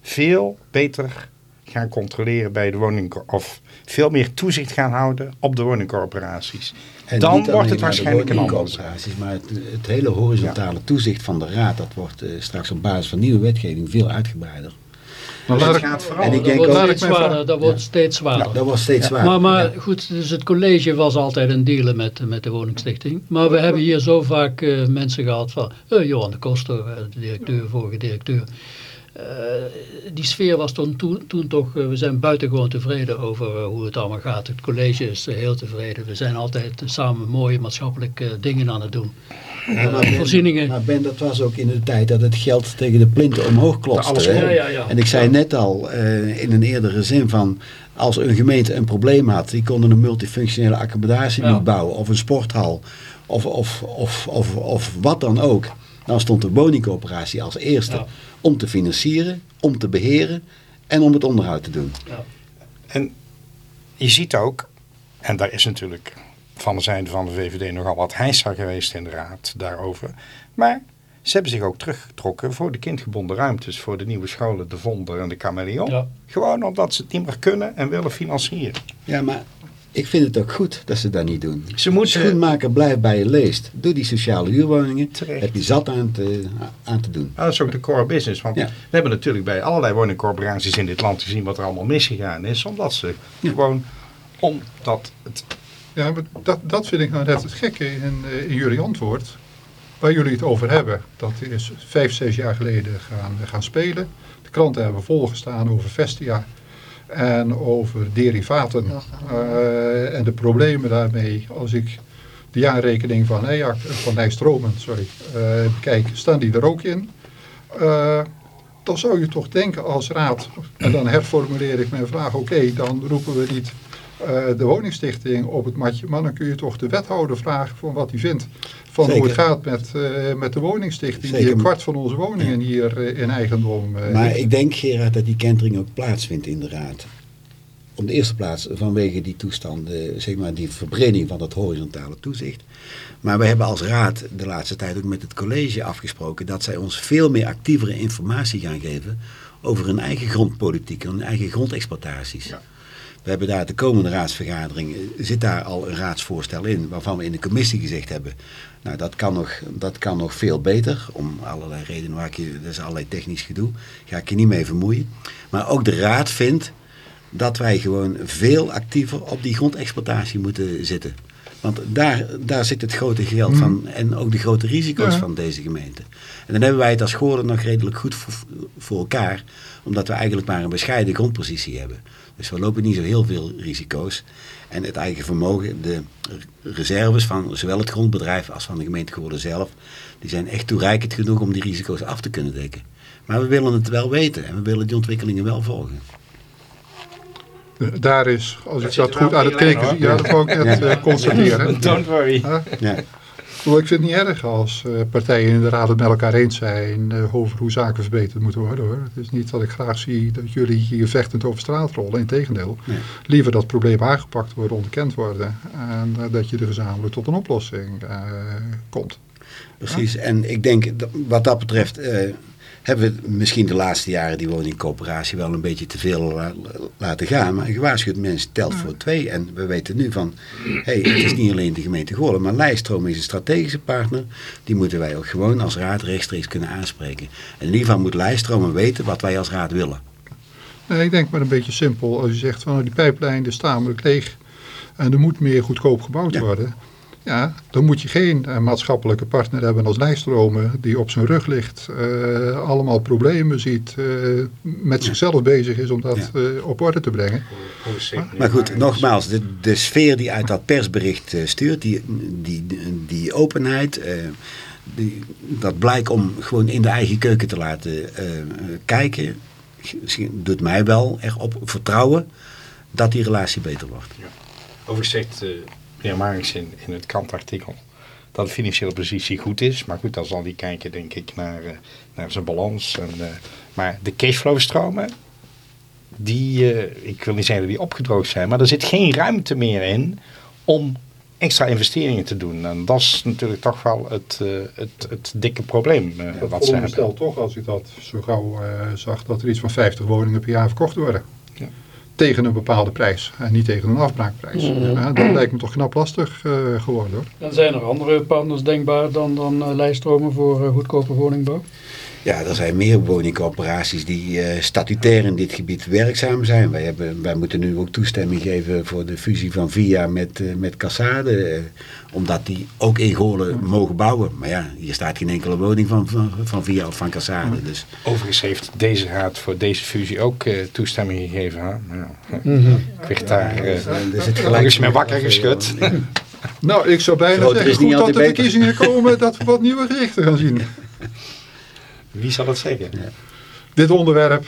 veel beter gaan controleren bij de woning... of veel meer toezicht gaan houden op de woningcorporaties.
En
Dan wordt het waarschijnlijk een ander.
woningcorporaties, maar het, het hele horizontale toezicht van de raad, dat wordt eh, straks op basis van nieuwe wetgeving veel uitgebreider.
Maar
Dus
laat
het
ik,
gaat
En
veranderen.
ik
dat
denk
wordt
ook-
zwaarder. Dat wordt steeds zwaarder.
Nou, dat wordt steeds zwaarder.
Maar, maar
Ja.
goed, dus het college was altijd een dealer met, met de woningstichting. Maar we hebben hier zo vaak eh, mensen gehad van, eh, Johan de Koster, de directeur, vorige directeur. Eh, die sfeer was toen, toen, toen toch, eh, we zijn buitengewoon tevreden over eh, hoe het allemaal gaat. Het college is heel tevreden. We zijn altijd samen mooie maatschappelijke dingen aan het doen.
Ja, maar Ben-
voorzieningen.
Maar Ben, dat was ook in de tijd dat het geld tegen de plinten omhoog klotste.
Ja, ja, ja.
En ik zei net al eh, in een eerdere zin van... als een gemeente een probleem had... die konden een multifunctionele accommodatie
Ja.
niet bouwen... of een sporthal of, of, of, of, of wat dan ook... dan stond de woningcoöperatie als eerste...
Ja.
om te financieren, om te beheren... en om het onderhoud te doen.
En je ziet ook, en daar is natuurlijk van de zijde van de VVD nogal wat heisa geweest in de raad daarover. Maar ze hebben zich ook teruggetrokken voor de kindgebonden ruimtes, voor de nieuwe scholen, de Vonder en de Chameleon.
Ja.
Gewoon omdat ze het niet meer kunnen en willen financieren.
Ja, maar ik vind het ook goed dat ze dat niet doen.
Ze moeten,
Schoenmaker blijft bij je leest. Doe die sociale huurwoningen.
Terecht.
Heb je zat aan te, aan te doen.
Ah, dat is ook de core business. Want
Ja.
we hebben natuurlijk bij allerlei woningcorporaties in dit land gezien wat er allemaal misgegaan is. Omdat ze
Ja.
gewoon, omdat het
ja, maar dat, dat vind ik nou net het gekke in, eh, in jullie antwoord. Waar jullie het over hebben. Dat is vijf, zes jaar geleden gaan, gaan spelen. De kranten hebben volgestaan over Vestia. En over derivaten. Eh, en de problemen daarmee. Als ik de jaarrekening van, EAC, van Nijstromen sorry, eh, bekijk, staan die er ook in. Eh, dan zou je toch denken als raad, en dan herformuleer ik mijn vraag, oké, dan roepen we niet eh, de woningstichting op het matje, maar dan kun je toch de wethouder vragen van wat hij vindt. Van hoe het gaat met, eh, met de woningstichting, die een kwart van onze woningen hier eh, in eigendom eh,
Maar
heeft.
ik denk, Gerard, dat die kentering ook plaatsvindt in de raad. Op de eerste plaats vanwege die toestanden, zeg maar die verbreding van dat horizontale toezicht. Maar we hebben als raad de laatste tijd ook met het college afgesproken dat zij ons veel meer actievere informatie gaan geven over hun eigen grondpolitiek en hun eigen grondexploitaties.
Ja.
We hebben daar de komende raadsvergadering, eh, zit daar al een raadsvoorstel in, waarvan we in de commissie gezegd hebben, nou dat kan nog, dat kan nog veel beter, om allerlei redenen, waar ik je, dat is allerlei technisch gedoe, ga ik je niet mee vermoeien. Maar ook de raad vindt dat wij gewoon veel actiever op die grondexploitatie moeten zitten. Want daar, daar zit het grote geld van en ook de grote risico's
Ja.
van deze gemeente. En dan hebben wij het als Goorlen nog redelijk goed voor, voor elkaar, omdat we eigenlijk maar een bescheiden grondpositie hebben. Dus we lopen niet zo heel veel risico's. En het eigen vermogen, de reserves van zowel het grondbedrijf als van de gemeente Goorlen zelf, die zijn echt toereikend genoeg om die risico's af te kunnen dekken. Maar we willen het wel weten en we willen die ontwikkelingen wel volgen.
Daar is, als ik
zit
dat goed aan het kijken zie, ja, dat wou ik net eh, constateren.
Don't worry.
Huh?
Ja.
Ik vind het niet erg als eh, partijen inderdaad het met elkaar eens zijn eh, over hoe zaken verbeterd moeten worden. Hoor. Het is niet dat ik graag zie dat jullie hier vechtend over straat rollen. Integendeel,
Nee.
liever dat probleem aangepakt wordt, onderkend worden. En eh, dat je er gezamenlijk tot een oplossing komt.
Precies, en ik denk dat wat dat betreft, hebben we misschien de laatste jaren die woningcoöperatie wel een beetje te veel la- laten gaan. Maar een gewaarschuwd mens telt voor twee. En we weten nu van, hey, het is niet alleen de gemeente Goorlen, maar Lijststroom is een strategische partner. Die moeten wij ook gewoon als raad rechtstreeks kunnen aanspreken. En in ieder geval moet Lijststroom weten wat wij als raad willen.
Nee, ik denk maar een beetje simpel. Als je zegt van nou, die pijplijnen staan tamelijk leeg en er moet meer goedkoop gebouwd
Ja.
worden. Ja, dan moet je geen eh, maatschappelijke partner hebben als Lijststromen die op zijn rug ligt, eh, allemaal problemen ziet, eh, met zichzelf bezig is om dat
Ja.
eh, op orde te brengen.
Maar goed, nogmaals, de, de sfeer die uit dat persbericht eh, stuurt, die, die, die openheid, eh, die, dat blijkt om gewoon in de eigen keuken te laten kijken, doet mij wel erop vertrouwen dat die relatie beter wordt.
Overigens zegt eh meneer Marings in, in het krantartikel dat de financiële positie goed is. Maar goed, dan zal hij kijken denk ik naar, eh, naar zijn balans. En, eh, maar de cashflow stromen, die, eh, ik wil niet zeggen dat die opgedroogd zijn, maar er zit geen ruimte meer in om extra investeringen te doen. En dat is natuurlijk toch wel het, het, het dikke probleem wat ze hebben.
Stel toch, als ik dat zo gauw zag, dat er iets van 50 woningen per jaar verkocht worden. Tegen een bepaalde prijs en niet tegen een afbraakprijs.
Mhm.
Ja, dat lijkt me toch knap lastig eh, geworden hoor.
En zijn er andere partners denkbaar dan, dan eh, lijststromen voor eh, goedkope woningbouw?
Ja, er zijn meer woningcorporaties die eh, statutair in dit gebied werkzaam zijn. Wij, hebben, wij moeten nu ook toestemming geven voor de fusie van VIA met, eh, met Cassade. eh, omdat die ook in Goorlen mogen bouwen. Maar ja, hier staat geen enkele woning van, van, van VIA of van Cassade. Dus
Overigens heeft deze raad voor deze fusie ook eh, toestemming gegeven. Hè? Nou,
Mhm.
ik werd daar eh,
er zit
gelijk eens mee wakker geschud.
Nou, ik zou bijna
Groter
zeggen,
is niet
goed dat de
beter.
verkiezingen komen, dat we wat nieuwe gezichten gaan zien.
Wie zal het zeggen?
Dit onderwerp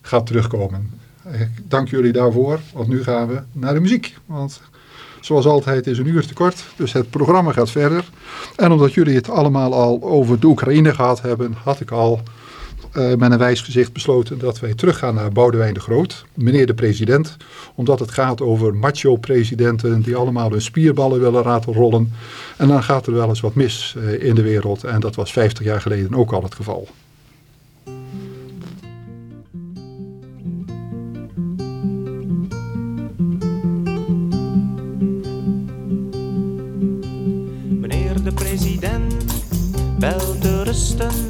gaat terugkomen. Ik dank jullie daarvoor, want nu gaan we naar de muziek. Want zoals altijd is een uur te kort, dus het programma gaat verder. En omdat jullie het allemaal al over de Oekraïne gehad hebben, had ik al eh, met een wijs gezicht besloten dat wij teruggaan naar Boudewijn de Groot, meneer de president. Omdat het gaat over macho-presidenten die allemaal hun spierballen willen laten rollen. En dan gaat er wel eens wat mis eh, in de wereld. En dat was 50 jaar geleden ook al het geval.
Meneer de president, wel te rusten.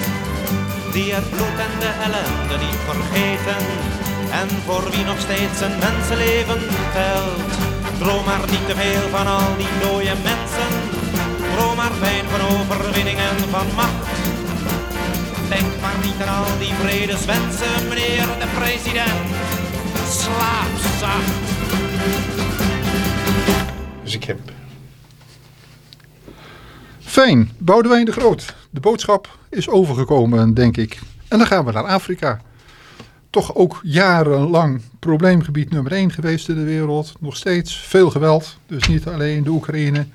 Die het bloed en de ellende niet vergeten. En voor wie nog steeds een mensenleven telt. Droom maar niet te veel van al die dode mensen. Droom maar fijn van overwinning en van macht. Denk maar niet aan al die vredeswensen, meneer de president. Slaap zacht.
ik heb.
Fijn, Boudewijn de Groot. De boodschap is overgekomen, denk ik. En dan gaan we naar Afrika. Toch ook jarenlang probleemgebied nummer 1 geweest in de wereld. Nog steeds veel geweld, dus niet alleen de Oekraïne,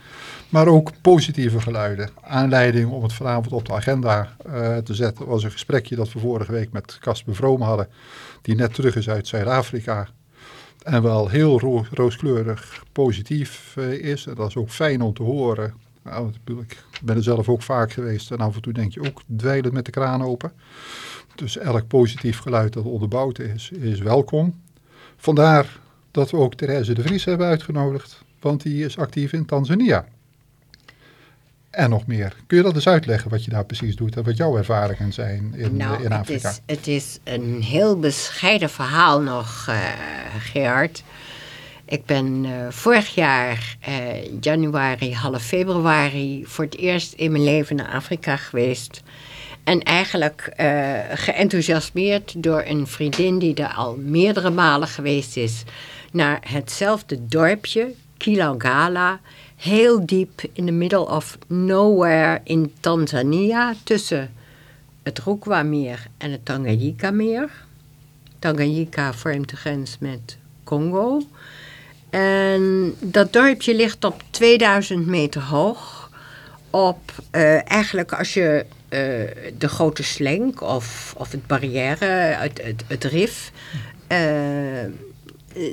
maar ook positieve geluiden. Aanleiding om het vanavond op de agenda uh, te zetten was een gesprekje dat we vorige week met Casper Vroom hadden, die net terug is uit Zuid-Afrika. En wel heel ro rooskleurig positief uh, is. En dat is ook fijn om te horen. Nou, ik ben er zelf ook vaak geweest en af en toe denk je ook dweilend met de kraan open. Dus elk positief geluid dat onderbouwd is, is welkom. Vandaar dat we ook Therese de Vries hebben uitgenodigd, want die is actief in Tanzania. En nog meer. Kun je dat eens uitleggen wat je daar precies doet en wat jouw ervaringen zijn in,
nou,
in Afrika?
Het is, het is een heel bescheiden verhaal nog, uh, Gerard. Ik ben uh, vorig jaar, uh, januari, half februari, voor het eerst in mijn leven naar Afrika geweest. En eigenlijk uh, door een vriendin die er al meerdere malen geweest is. Naar hetzelfde dorpje, Kilangala, heel diep in the middle of nowhere in Tanzania. Tussen het Rukwa-meer en het Tanganyika-meer. Tanganyika vormt de grens met Congo. En dat dorpje ligt op 2000 meter hoog. Op, uh, eigenlijk als je uh, de grote slenk of, of het barrière, het, het, het rif, uh,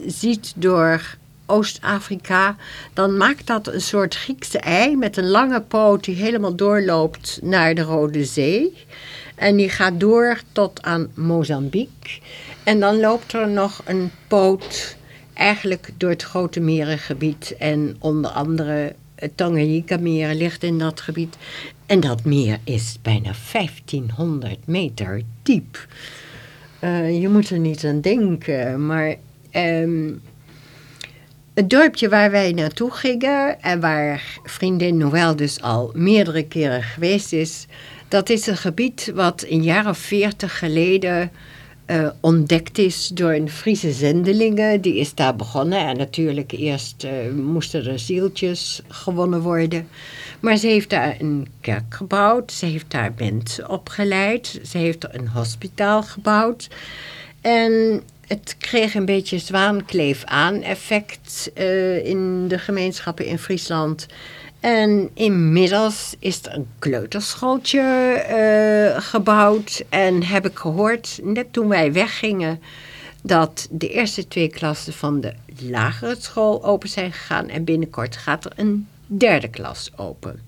ziet door Oost-Afrika, dan maakt dat een soort Griekse ei met een lange poot die helemaal doorloopt naar de Rode Zee. En die gaat door tot aan Mozambique. En dan loopt er nog een poot eigenlijk door het grote merengebied. En onder andere het Tanganyika-meer ligt in dat gebied. En dat meer is bijna 1500 meter diep. Uh, je moet er niet aan denken, maar... Um, het dorpje waar wij naartoe gingen en waar vriendin Noël dus al meerdere keren geweest is, dat is een gebied wat een jaar of veertig geleden uh, ontdekt is door een Friese zendelingen. Die is daar begonnen en natuurlijk eerst uh, moesten er zieltjes gewonnen worden. Maar ze heeft daar een kerk gebouwd, ze heeft daar mensen opgeleid, ze heeft er een hospitaal gebouwd. En het kreeg een beetje zwaankleef aan effect uh, in de gemeenschappen in Friesland. En inmiddels is er een kleuterschooltje uh, gebouwd. En heb ik gehoord, net toen wij weggingen, dat de eerste twee klassen van de lagere school open zijn gegaan. En binnenkort gaat er een derde klas open.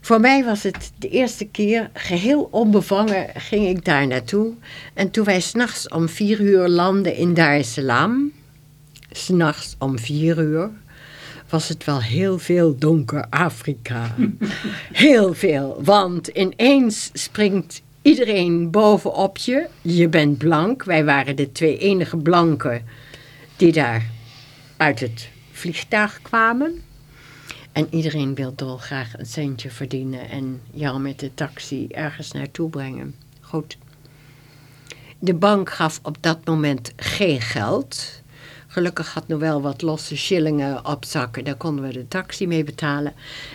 Voor mij was het de eerste keer, geheel onbevangen ging ik daar naartoe. En toen wij s'nachts om vier uur landden in Dar es Salaam, s'nachts om vier uur, was het wel heel veel donker Afrika. heel veel, want ineens springt iedereen bovenop je. Je bent blank, wij waren de twee enige blanken die daar uit het vliegtuig kwamen. En iedereen wil dolgraag een centje verdienen en jou met de taxi ergens naartoe brengen. Goed. De bank gaf op dat moment geen geld. Gelukkig had nog wel wat losse shillingen op zakken. Daar konden we de taxi mee betalen.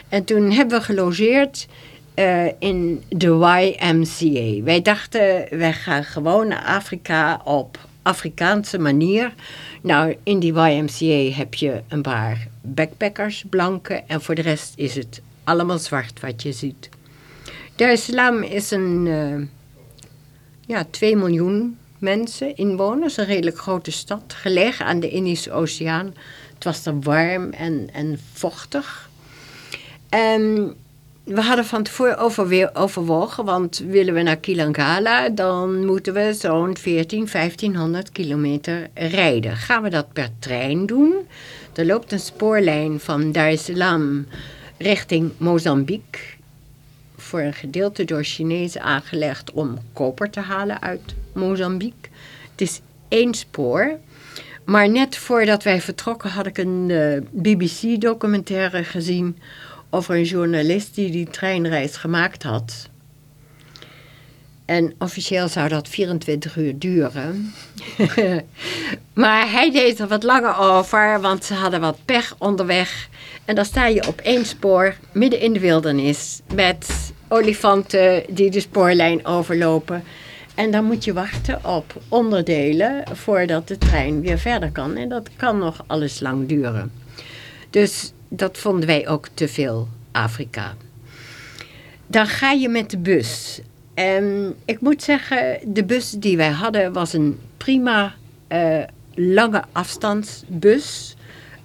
En toen hebben we gelogeerd uh, in de YMCA. Wij dachten, wij gaan gewoon naar Afrika op Afrikaanse manier. Nou, in die YMCA heb je een paar backpackers, blanke, en voor de rest is het allemaal zwart wat je ziet. Dar es Salaam is een, uh, ja, 2 miljoen mensen, inwoners, een redelijk grote stad, gelegen aan de Indische Oceaan. Het was er warm en, en vochtig. En we hadden van tevoren over, overwogen, want willen we naar Kilangala, dan moeten we zo'n 14, 1500 kilometer rijden. Gaan we dat per trein doen? Er loopt een spoorlijn van Dar es Salaam richting Mozambique. Voor een gedeelte door Chinezen aangelegd om koper te halen uit Mozambique. Het is één spoor. Maar net voordat wij vertrokken had ik een eh, BBC-documentaire gezien over een journalist die die treinreis gemaakt had. En officieel zou dat 24 uur duren. maar hij deed er wat langer over, want ze hadden wat pech onderweg. En dan sta je op één spoor, midden in de wildernis, met olifanten die de spoorlijn overlopen. En dan moet je wachten op onderdelen voordat de trein weer verder kan. En dat kan nog alles lang duren. Dus dat vonden wij ook te veel Afrika. Dan ga je met de bus. En ik moet zeggen, de bus die wij hadden was een prima eh, lange afstandsbus.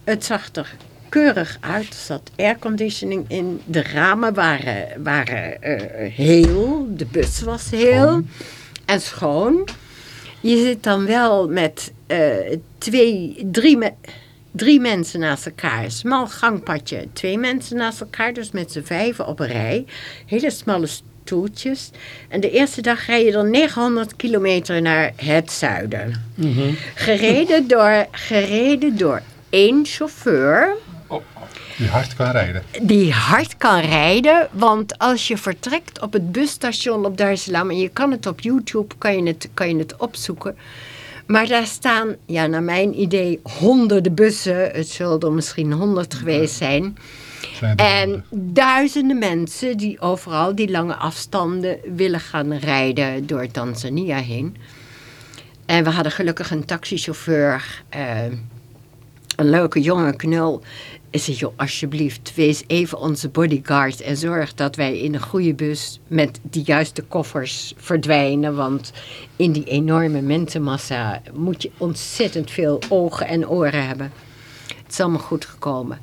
Het zag er keurig uit. Er zat airconditioning in. De ramen waren, waren eh, heel. De bus was heel. En schoon. Je zit dan wel met eh, twee, drie, me- drie mensen naast elkaar. Smal gangpadje. Twee mensen naast elkaar. Dus met z'n vijven op een rij. Hele smalle stoeltjes. En de eerste dag rij je dan 900 kilometer naar het zuiden. Gereden door, gereden door één chauffeur
Die hard kan rijden.
die hard kan rijden. Want als je vertrekt op het busstation op Dar es Salaam... en je kan het op YouTube, kan je het, kan je het opzoeken... Maar daar staan, ja, naar mijn idee, honderden bussen. Het zullen er misschien honderd geweest zijn.
Zijn
En duizenden mensen die overal die lange afstanden willen gaan rijden door Tanzania heen. En we hadden gelukkig een taxichauffeur, eh, een leuke jonge knul. Ik zeg, joh, alsjeblieft, wees even onze bodyguard en zorg dat wij in een goede bus met de juiste koffers verdwijnen. Want in die enorme mensenmassa moet je ontzettend veel ogen en oren hebben. Het is allemaal goed gekomen.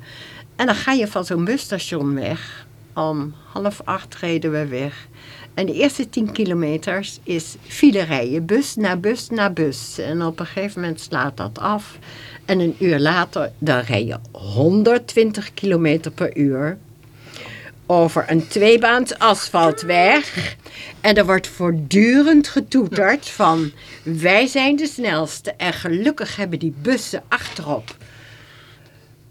En dan ga je van zo'n busstation weg. Om half acht reden we weg. En de eerste tien kilometers is file rijden. Bus na bus na bus. En op een gegeven moment slaat dat af. En een uur later, dan rij je 120 kilometer per uur. Over een tweebaans asfaltweg. En er wordt voortdurend getoeterd van... wij zijn de snelste. En gelukkig hebben die bussen achterop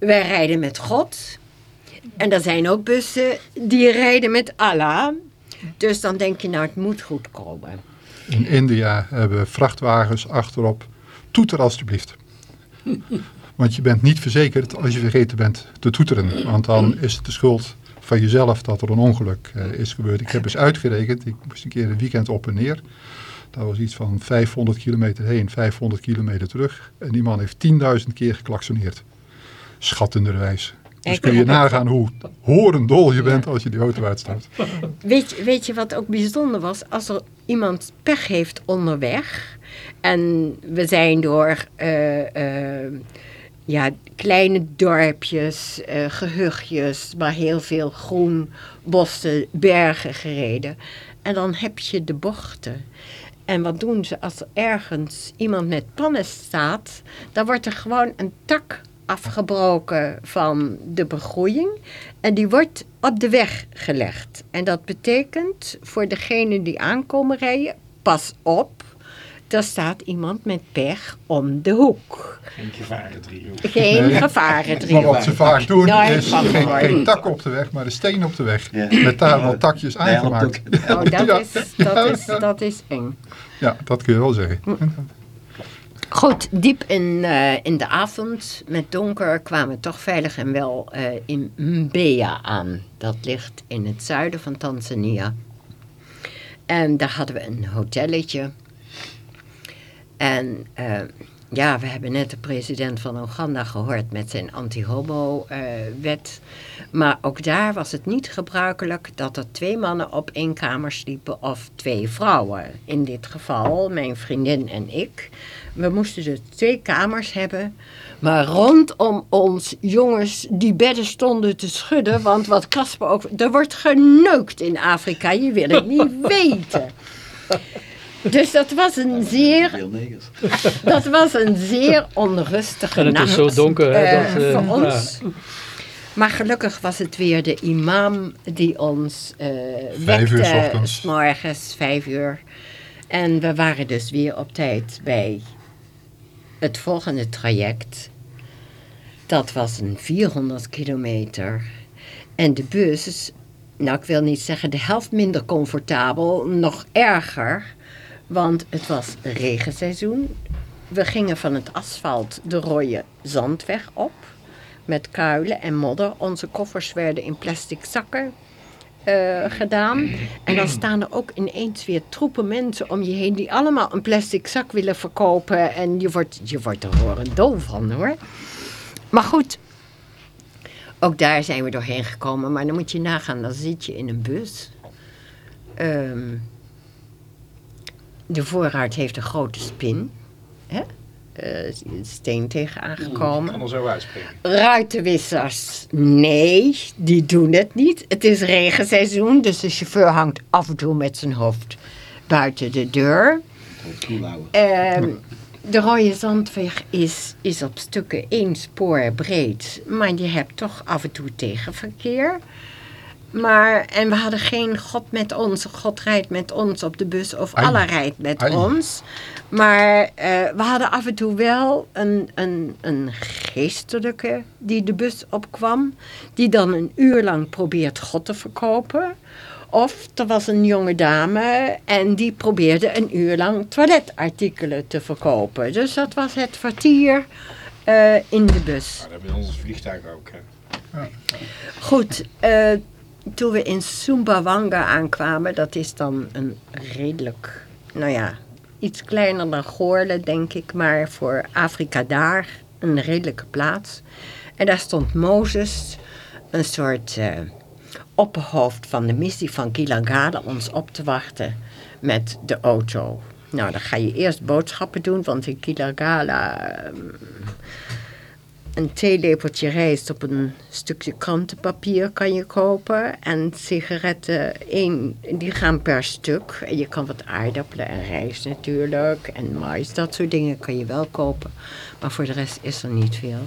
wij rijden met God. En er zijn ook bussen die rijden met Allah. Dus dan denk je, nou, het moet goed komen.
In India hebben vrachtwagens achterop. Toeter alstublieft. Want je bent niet verzekerd als je vergeten bent te toeteren. Want dan is het de schuld van jezelf dat er een ongeluk eh, is gebeurd. Ik heb eens uitgerekend. Ik moest een keer een weekend op en neer. Dat was iets van 500 kilometer heen, 500 kilometer terug. En die man heeft 10.000 keer geklaksoneerd. Schattenderwijs. Dus kun je nagaan hoe horendol je bent als je die auto uitstapt.
Weet, weet je wat ook bijzonder was? Als er iemand pech heeft onderweg. En we zijn door eh, eh, ja, kleine dorpjes, eh gehuchtjes, maar heel veel groen, bossen, bergen gereden. En dan heb je de bochten. En wat doen ze als er ergens iemand met pannen staat? Dan wordt er gewoon een tak afgebroken van de begroeiing. En die wordt op de weg gelegd. En dat betekent voor degene die aankomen rijden, pas op. Er staat iemand met pech om de hoek.
Geen gevarendriehoek.
Geen
Nee.
gevaren
Maar wat ze vaak doen
Daar
is geen, geen tak op de weg, maar een steen op de weg.
Ja.
Met daar wel takjes aangemaakt.
Oh, dat, is, dat, is, dat is eng.
Ja, dat kun je wel zeggen.
Goed, diep in, eh, in de avond met donker kwamen we toch veilig en wel eh, in Mbeya aan. Dat ligt in het zuiden van Tanzania. En daar hadden we een hotelletje. En eh, ja, we hebben net de president van Oeganda gehoord met zijn anti-homo-wet. maar ook daar was het niet gebruikelijk dat er twee mannen op één kamer sliepen of twee vrouwen. In dit geval mijn vriendin en ik. We moesten dus twee kamers hebben. Maar rondom ons jongens die bedden stonden te schudden. Want wat Casper ook... Er wordt geneukt in Afrika. Je wil het niet weten. Dus dat was een zeer, dat was een zeer onrustige
En het
nacht.
is zo donker, hè,
eh,
dat, eh,
voor ons. Maar gelukkig was het weer de imam die ons eh
Vijf uur 's
wekte,
ochtends.
's morgens, vijf uur. En we waren dus weer op tijd bij het volgende traject. Dat was een 400 kilometer. En de bus nou ik wil niet zeggen de helft minder comfortabel, nog erger. Want het was regenseizoen. We gingen van het asfalt de rode zandweg op. Met kuilen en modder. Onze koffers werden in plastic zakken eh, gedaan. En dan staan er ook ineens weer troepen mensen om je heen... die allemaal een plastic zak willen verkopen. En je wordt, je wordt er horen dol van hoor. Maar goed, ook daar zijn we doorheen gekomen. Maar dan moet je nagaan, dan zit je in een bus. Ehm, de voorruit heeft een grote spin. Hè? Eh, steen tegen aangekomen.
kan er zo uitspreken.
Ruitenwissers, nee, die doen het niet. Het is regenseizoen, dus de chauffeur hangt af en toe met zijn hoofd buiten de deur. Ehm, de rode zandweg is, is op stukken één spoor breed, maar je hebt toch af en toe tegenverkeer. Maar, en we hadden geen God met ons, God rijdt met ons op de bus of
Ai.
Allah rijdt met
Ai.
ons. Maar eh, we hadden af en toe wel een, een, een geestelijke die de bus opkwam, die dan een uur lang probeert God te verkopen. Of er was een jonge dame en die probeerde een uur lang toiletartikelen te verkopen. Dus dat was het kwartier eh, in de bus.
Maar dat hebben we in ons vliegtuig ook. Hè.
Goed, eh, toen we in Sumbawanga aankwamen, dat is dan een redelijk, nou ja, iets kleiner dan Goorle, denk ik, maar voor Afrika daar een redelijke plaats. En daar stond Mozes, een soort eh, opperhoofd van de missie van Kilangala, ons op te wachten met de auto. Nou, dan ga je eerst boodschappen doen, want in Kilangala ehm, een theelepeltje rijst op een stukje krantenpapier kan je kopen. En sigaretten, één, die gaan per stuk. En je kan wat aardappelen en rijst natuurlijk. En mais, dat soort dingen kan je wel kopen. Maar voor de rest is er niet veel.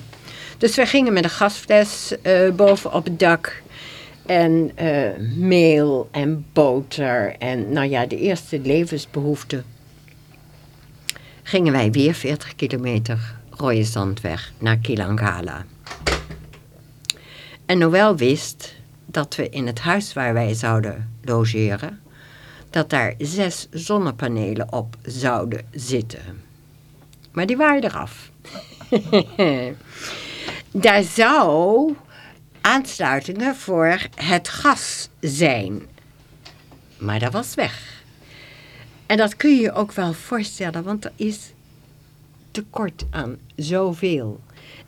Dus we gingen met een gasfles eh, boven op het dak. En eh, meel en boter. En nou ja, de eerste levensbehoeften. Gingen wij weer 40 kilometer rode zandweg naar Kilangala. En Noël wist dat we in het huis waar wij zouden logeren, dat daar zes zonnepanelen op zouden zitten. Maar die waren eraf. daar zou aansluitingen voor het gas zijn. Maar dat was weg. En dat kun je je ook wel voorstellen, want er is tekort aan zoveel.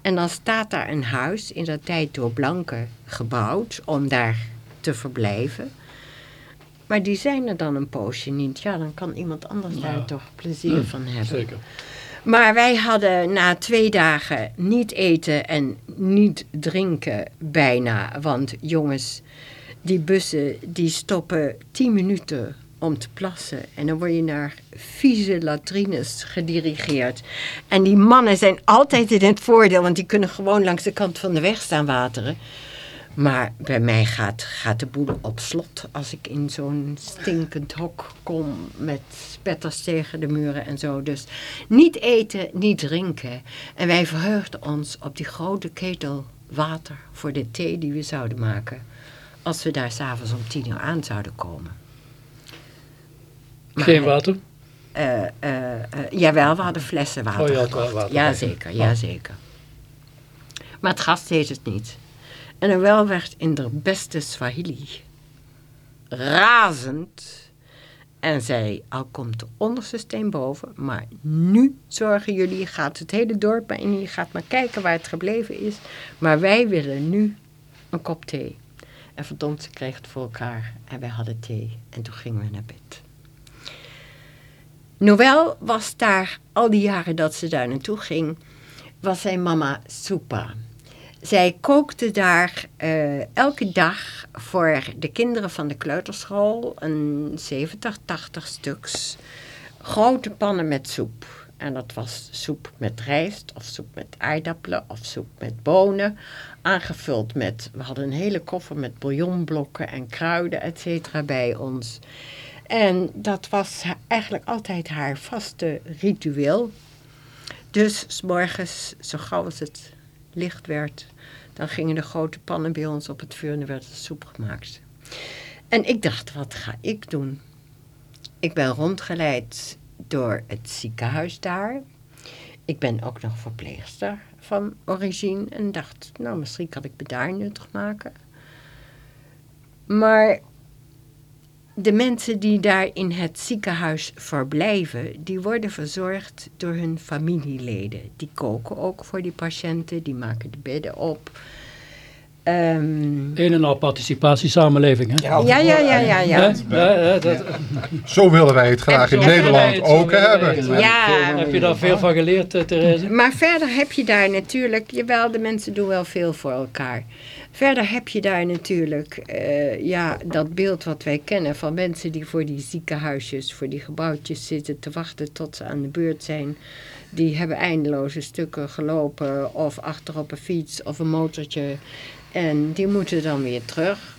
En dan staat daar een huis, in dat tijd door blanken gebouwd, om daar te verblijven. Maar die zijn er dan een poosje niet. Ja, dan kan iemand anders
Ja.
daar toch plezier van hebben.
Zeker.
Maar wij hadden na twee dagen niet eten en niet drinken bijna. Want jongens, die bussen die stoppen tien minuten om te plassen. En dan word je naar vieze latrines gedirigeerd. En die mannen zijn altijd in het voordeel, want die kunnen gewoon langs de kant van de weg staan wateren. Maar bij mij gaat, gaat de boel op slot als ik in zo'n stinkend hok kom met spetters tegen de muren en zo. Dus niet eten, niet drinken. En wij verheugden ons op die grote ketel water voor de thee die we zouden maken. Als we daar s'avonds om tien uur aan zouden komen. Maar-
Geen water?
eh, eh, jawel, we hadden flessen water
Oh, je wel water.
Jazeker, jazeker. Maar het gast deed het niet. En wel werd in de beste Swahili razend en zei, al komt de onderste steen boven, maar nu zorgen jullie, gaat het hele dorp maar in, je gaat maar kijken waar het gebleven is, maar wij willen nu een kop thee. En verdomd, ze kreeg het voor elkaar en wij hadden thee en toen gingen we naar bed. Noël was daar, al die jaren dat ze daar naartoe ging, was zijn mama Soepa. Zij kookte daar eh, elke dag voor de kinderen van de kleuterschool een 70, 80 stuks grote pannen met soep. En dat was soep met rijst, of soep met aardappelen, of soep met bonen. Aangevuld met, we hadden een hele koffer met bouillonblokken en kruiden, et cetera, bij ons. En dat was eigenlijk altijd haar vaste ritueel. Dus s morgens, zo gauw als het licht werd, dan gingen de grote pannen bij ons op het vuur en er werd er soep gemaakt. En ik dacht, wat ga ik doen? Ik ben rondgeleid door het ziekenhuis daar. Ik ben ook nog verpleegster van origine en dacht, nou misschien kan ik me daar nuttig maken. Maar de mensen die daar in het ziekenhuis verblijven, die worden verzorgd door hun familieleden. Die koken ook voor die patiënten, die maken de bedden op. Ehm,
Een en al participatiesamenleving, hè?
ja, ja, ja, ja, ja.
Ja, ja, dat,
Zo willen wij het graag in Nederland ook hebben.
Ja,
heb je daar veel van geleerd, eh, Therese?
Maar verder heb je daar natuurlijk, jawel, de mensen doen wel veel voor elkaar. Verder heb je daar natuurlijk eh, ja, dat beeld wat wij kennen van mensen die voor die ziekenhuisjes, voor die gebouwtjes zitten te wachten tot ze aan de beurt zijn. Die hebben eindeloze stukken gelopen of achter op een fiets of een motortje. En die moeten dan weer terug.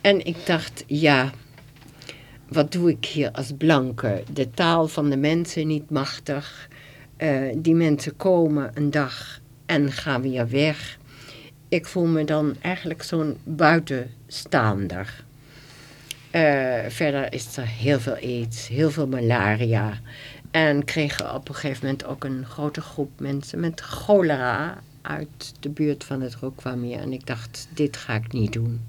En ik dacht, ja, wat doe ik hier als blanke? De taal van de mensen niet machtig. Eh, die mensen komen een dag en gaan weer weg. Ik voel me dan eigenlijk zo'n buitenstaander. Eh, verder is er heel veel aids, heel veel malaria. En kregen op een gegeven moment ook een grote groep mensen met cholera uit de buurt van het Rookwameer. En ik dacht, dit ga ik niet doen.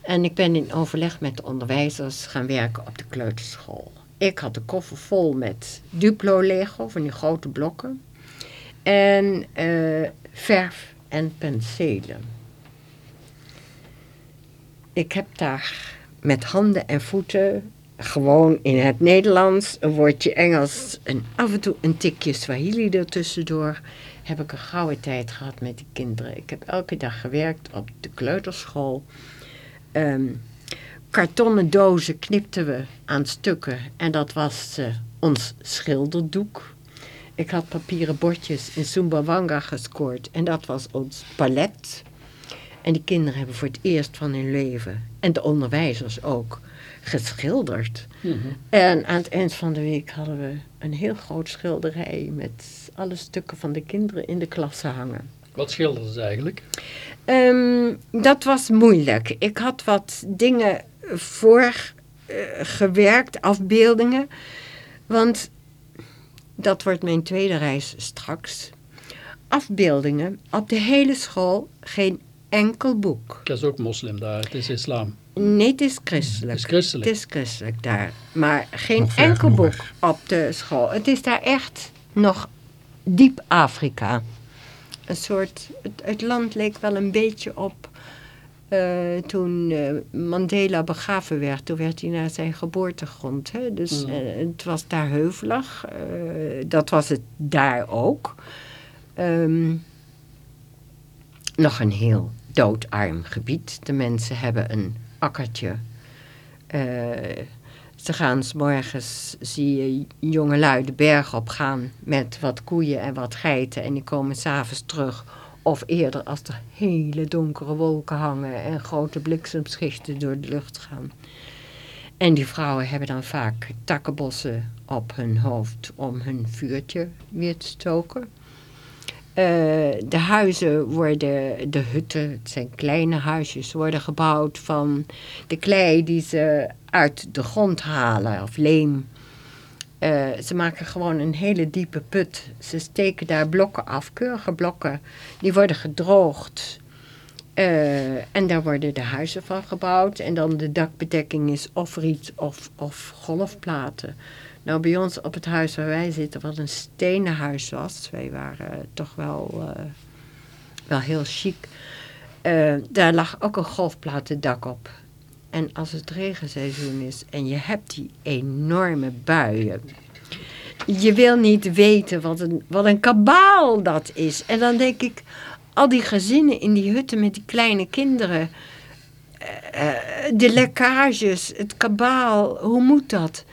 En ik ben in overleg met de onderwijzers gaan werken op de kleuterschool. Ik had de koffer vol met Duplo-Lego, van die grote blokken. En eh, verf en penselen. Ik heb daar met handen en voeten, gewoon in het Nederlands, een woordje Engels en af en toe een tikje Swahili ertussendoor, heb ik een gouden tijd gehad met die kinderen. Ik heb elke dag gewerkt op de kleuterschool. Ehm, kartonnen dozen knipten we aan stukken en dat was eh, ons schilderdoek. Ik had papieren bordjes in Sumbawanga gescoord en dat was ons palet. En die kinderen hebben voor het eerst van hun leven, en de onderwijzers ook, geschilderd. En aan het eind van de week hadden we een heel groot schilderij met alle stukken van de kinderen in de klasse hangen.
Wat schilderen ze eigenlijk?
Ehm, dat was moeilijk. Ik had wat dingen voor eh, gewerkt, afbeeldingen. Want dat wordt mijn tweede reis straks. Afbeeldingen op de hele school, geen enkel boek.
Dat is ook moslim daar, het is islam.
Nee, het is christelijk.
Het is christelijk.
Het is christelijk daar. Maar geen enkel boek op de school. Het is daar echt nog diep Afrika. Een soort, het, het land leek wel een beetje op eh, toen eh, Mandela begraven werd. Toen werd hij naar zijn geboortegrond. Hè? Dus
Mm.
eh, het was daar heuvelig. Dat was het daar ook. Ehm, nog een heel doodarm gebied. De mensen hebben een akkertje. Ze gaan s morgens, zie je jongelui de berg op gaan met wat koeien en wat geiten. En die komen s'avonds terug. Of eerder als er hele donkere wolken hangen en grote bliksemschichten door de lucht gaan. En die vrouwen hebben dan vaak takkenbossen op hun hoofd om hun vuurtje weer te stoken. Eh, de huizen worden, de hutten, het zijn kleine huisjes, worden gebouwd van de klei die ze uit de grond halen, of leem. Eh, ze maken gewoon een hele diepe put. Ze steken daar blokken af, keurige blokken. Die worden gedroogd. Eh, en daar worden de huizen van gebouwd. En dan de dakbedekking is of riet of, of golfplaten. Nou, bij ons op het huis waar wij zitten, wat een stenen huis was. Wij waren toch wel, eh, wel heel chic. Daar lag ook een golfplatendak op. En als het regenseizoen is en je hebt die enorme buien. Je wil niet weten wat een, wat een kabaal dat is. En dan denk ik, al die gezinnen in die hutten met die kleine kinderen. eh, eh, de lekkages, het kabaal, hoe moet dat?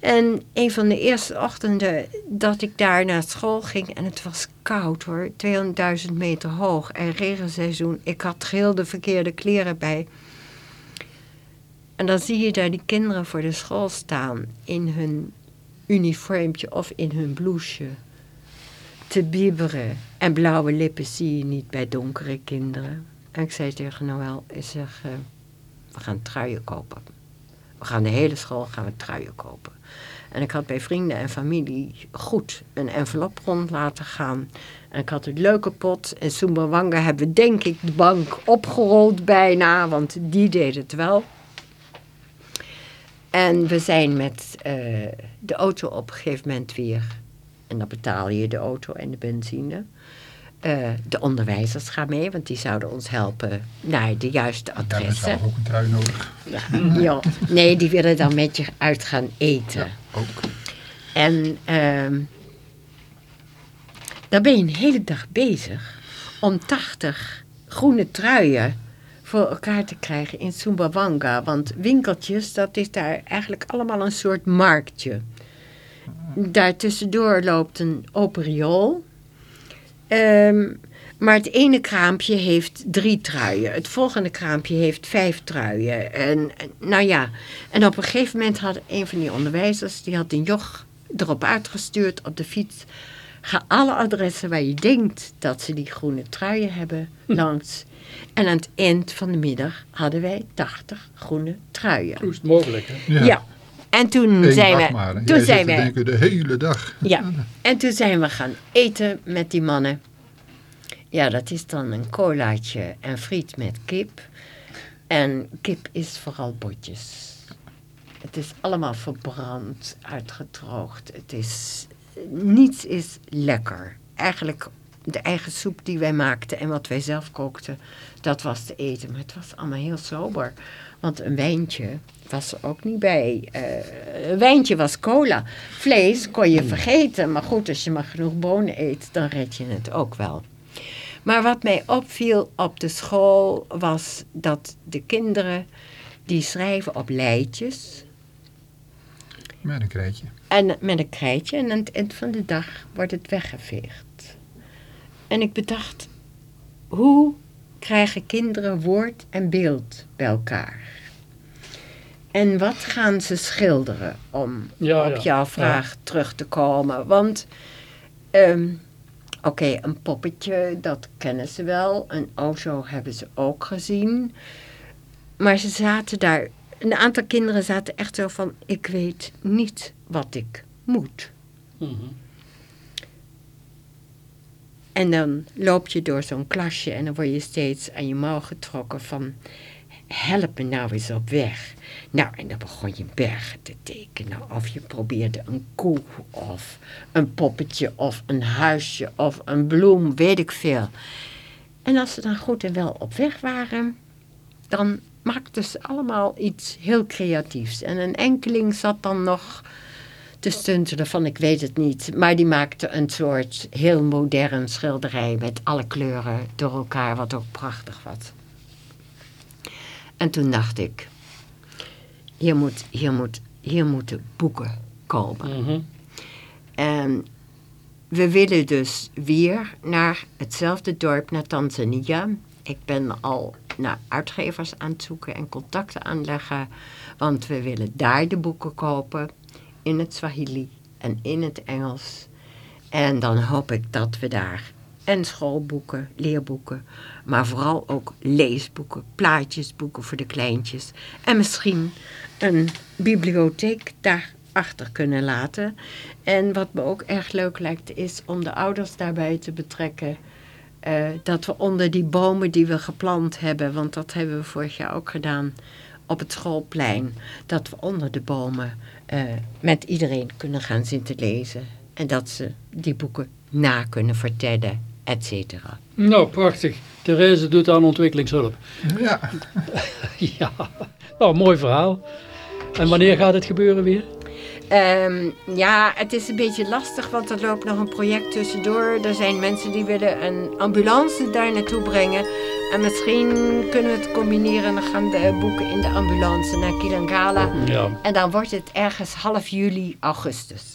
En een van de eerste ochtenden dat ik daar naar school ging, en het was koud hoor, 200.000 meter hoog en regenseizoen. Ik had geheel de verkeerde kleren bij. En dan zie je daar die kinderen voor de school staan in hun uniformpje of in hun blouseje. Te bibberen. En blauwe lippen zie je niet bij donkere kinderen. En ik zei tegen Noël, ik zeg, eh, we gaan truien kopen. We gaan de hele school gaan we truien kopen. En ik had bij vrienden en familie goed een envelop rond laten gaan. En ik had een leuke pot. En Sumbawanga hebben we denk ik de bank opgerold bijna, want die deed het wel. En we zijn met eh, de auto op een gegeven moment weer. En dan betaal je de auto en de benzine. Eh, de onderwijzers gaan mee, want die zouden ons helpen naar de juiste
Daar hebben we
adressen.
zelf ook een trui nodig.
Ja, nee, die willen dan met je uit gaan eten.
Ook.
En ehm dan ben je een hele dag bezig om 80 groene truien voor elkaar te krijgen in Sumbawanga. Want winkeltjes, dat is daar eigenlijk allemaal een soort marktje. Daartussendoor loopt een open riool. Ehm, maar het ene kraampje heeft drie truien. Het volgende kraampje heeft vijf truien. En, en, nou ja, en op een gegeven moment had een van die onderwijzers... die had een joch erop uitgestuurd op de fiets... ga alle adressen waar je denkt dat ze die groene truien hebben langs. En aan het eind van de middag hadden wij 80 groene truien.
Hoe is het mogelijk, hè?
Ja.
Ja. En toen
Eén
zijn we...
maar.
Toen
Jij
zijn we
denken de hele dag.
ja, en toen zijn we gaan eten met die mannen. Ja, dat is dan een colaatje en friet met kip. En kip is vooral botjes. Het is allemaal verbrand, uitgedroogd. Het is, niets is lekker. Eigenlijk de eigen soep die wij maakten en wat wij zelf kookten, dat was te eten. Maar het was allemaal heel sober. Want een wijntje was er ook niet bij. Eh, een wijntje was cola. Vlees kon je vergeten. Maar goed, als je maar genoeg bonen eet, dan red je het ook wel. Maar wat mij opviel op de school was dat de kinderen die schrijven op lijtjes
Met een krijtje.
en met een krijtje en aan het eind van de dag wordt het weggeveegd. En ik bedacht, hoe krijgen kinderen woord en beeld bij elkaar? En wat gaan ze schilderen om
Ja,
op
ja.
jouw vraag terug te komen? Want, ehm, oké, een poppetje, dat kennen ze wel. Een Osho hebben ze ook gezien. Maar ze zaten daar, een aantal kinderen zaten echt zo van, ik weet niet wat ik moet.
Mhm.
En dan loop je door zo'n klasje en dan word je steeds aan je mouw getrokken van... Help me nou eens op weg. Nou, en dan begon je bergen te tekenen. Of je probeerde een koe of een poppetje of een huisje of een bloem, weet ik veel. En als ze dan goed en wel op weg waren, dan maakten ze allemaal iets heel creatiefs. En een enkeling zat dan nog te stuntelen van ik weet het niet. Maar die maakte een soort heel modern schilderij met alle kleuren door elkaar, wat ook prachtig was. En toen dacht ik, hier, moet, hier, moet, hier moeten boeken komen.
Mhm.
En we willen dus weer naar hetzelfde dorp, naar Tanzania. Ik ben al naar uitgevers aan het zoeken en contacten aanleggen. Want we willen daar de boeken kopen. In het Swahili en in het Engels. En dan hoop ik dat we daar en schoolboeken, leerboeken, maar vooral ook leesboeken, plaatjesboeken voor de kleintjes. En misschien een bibliotheek daarachter kunnen laten. En wat me ook erg leuk lijkt is om de ouders daarbij te betrekken. Eh, dat we onder die bomen die we geplant hebben, want dat hebben we vorig jaar ook gedaan op het schoolplein, dat we onder de bomen eh, met iedereen kunnen gaan zitten lezen. En dat ze die boeken na kunnen vertellen, et cetera.
Nou, prachtig. Therese doet aan ontwikkelingshulp.
Ja,
ja, nou, mooi verhaal. En wanneer gaat het gebeuren weer?
Ehm, ja, het is een beetje lastig, want er loopt nog een project tussendoor. Er zijn mensen die willen een ambulance daar naartoe brengen. En misschien kunnen we het combineren en dan gaan de boeken in de ambulance naar Kilangala.
Ja.
En dan wordt het ergens half juli, augustus.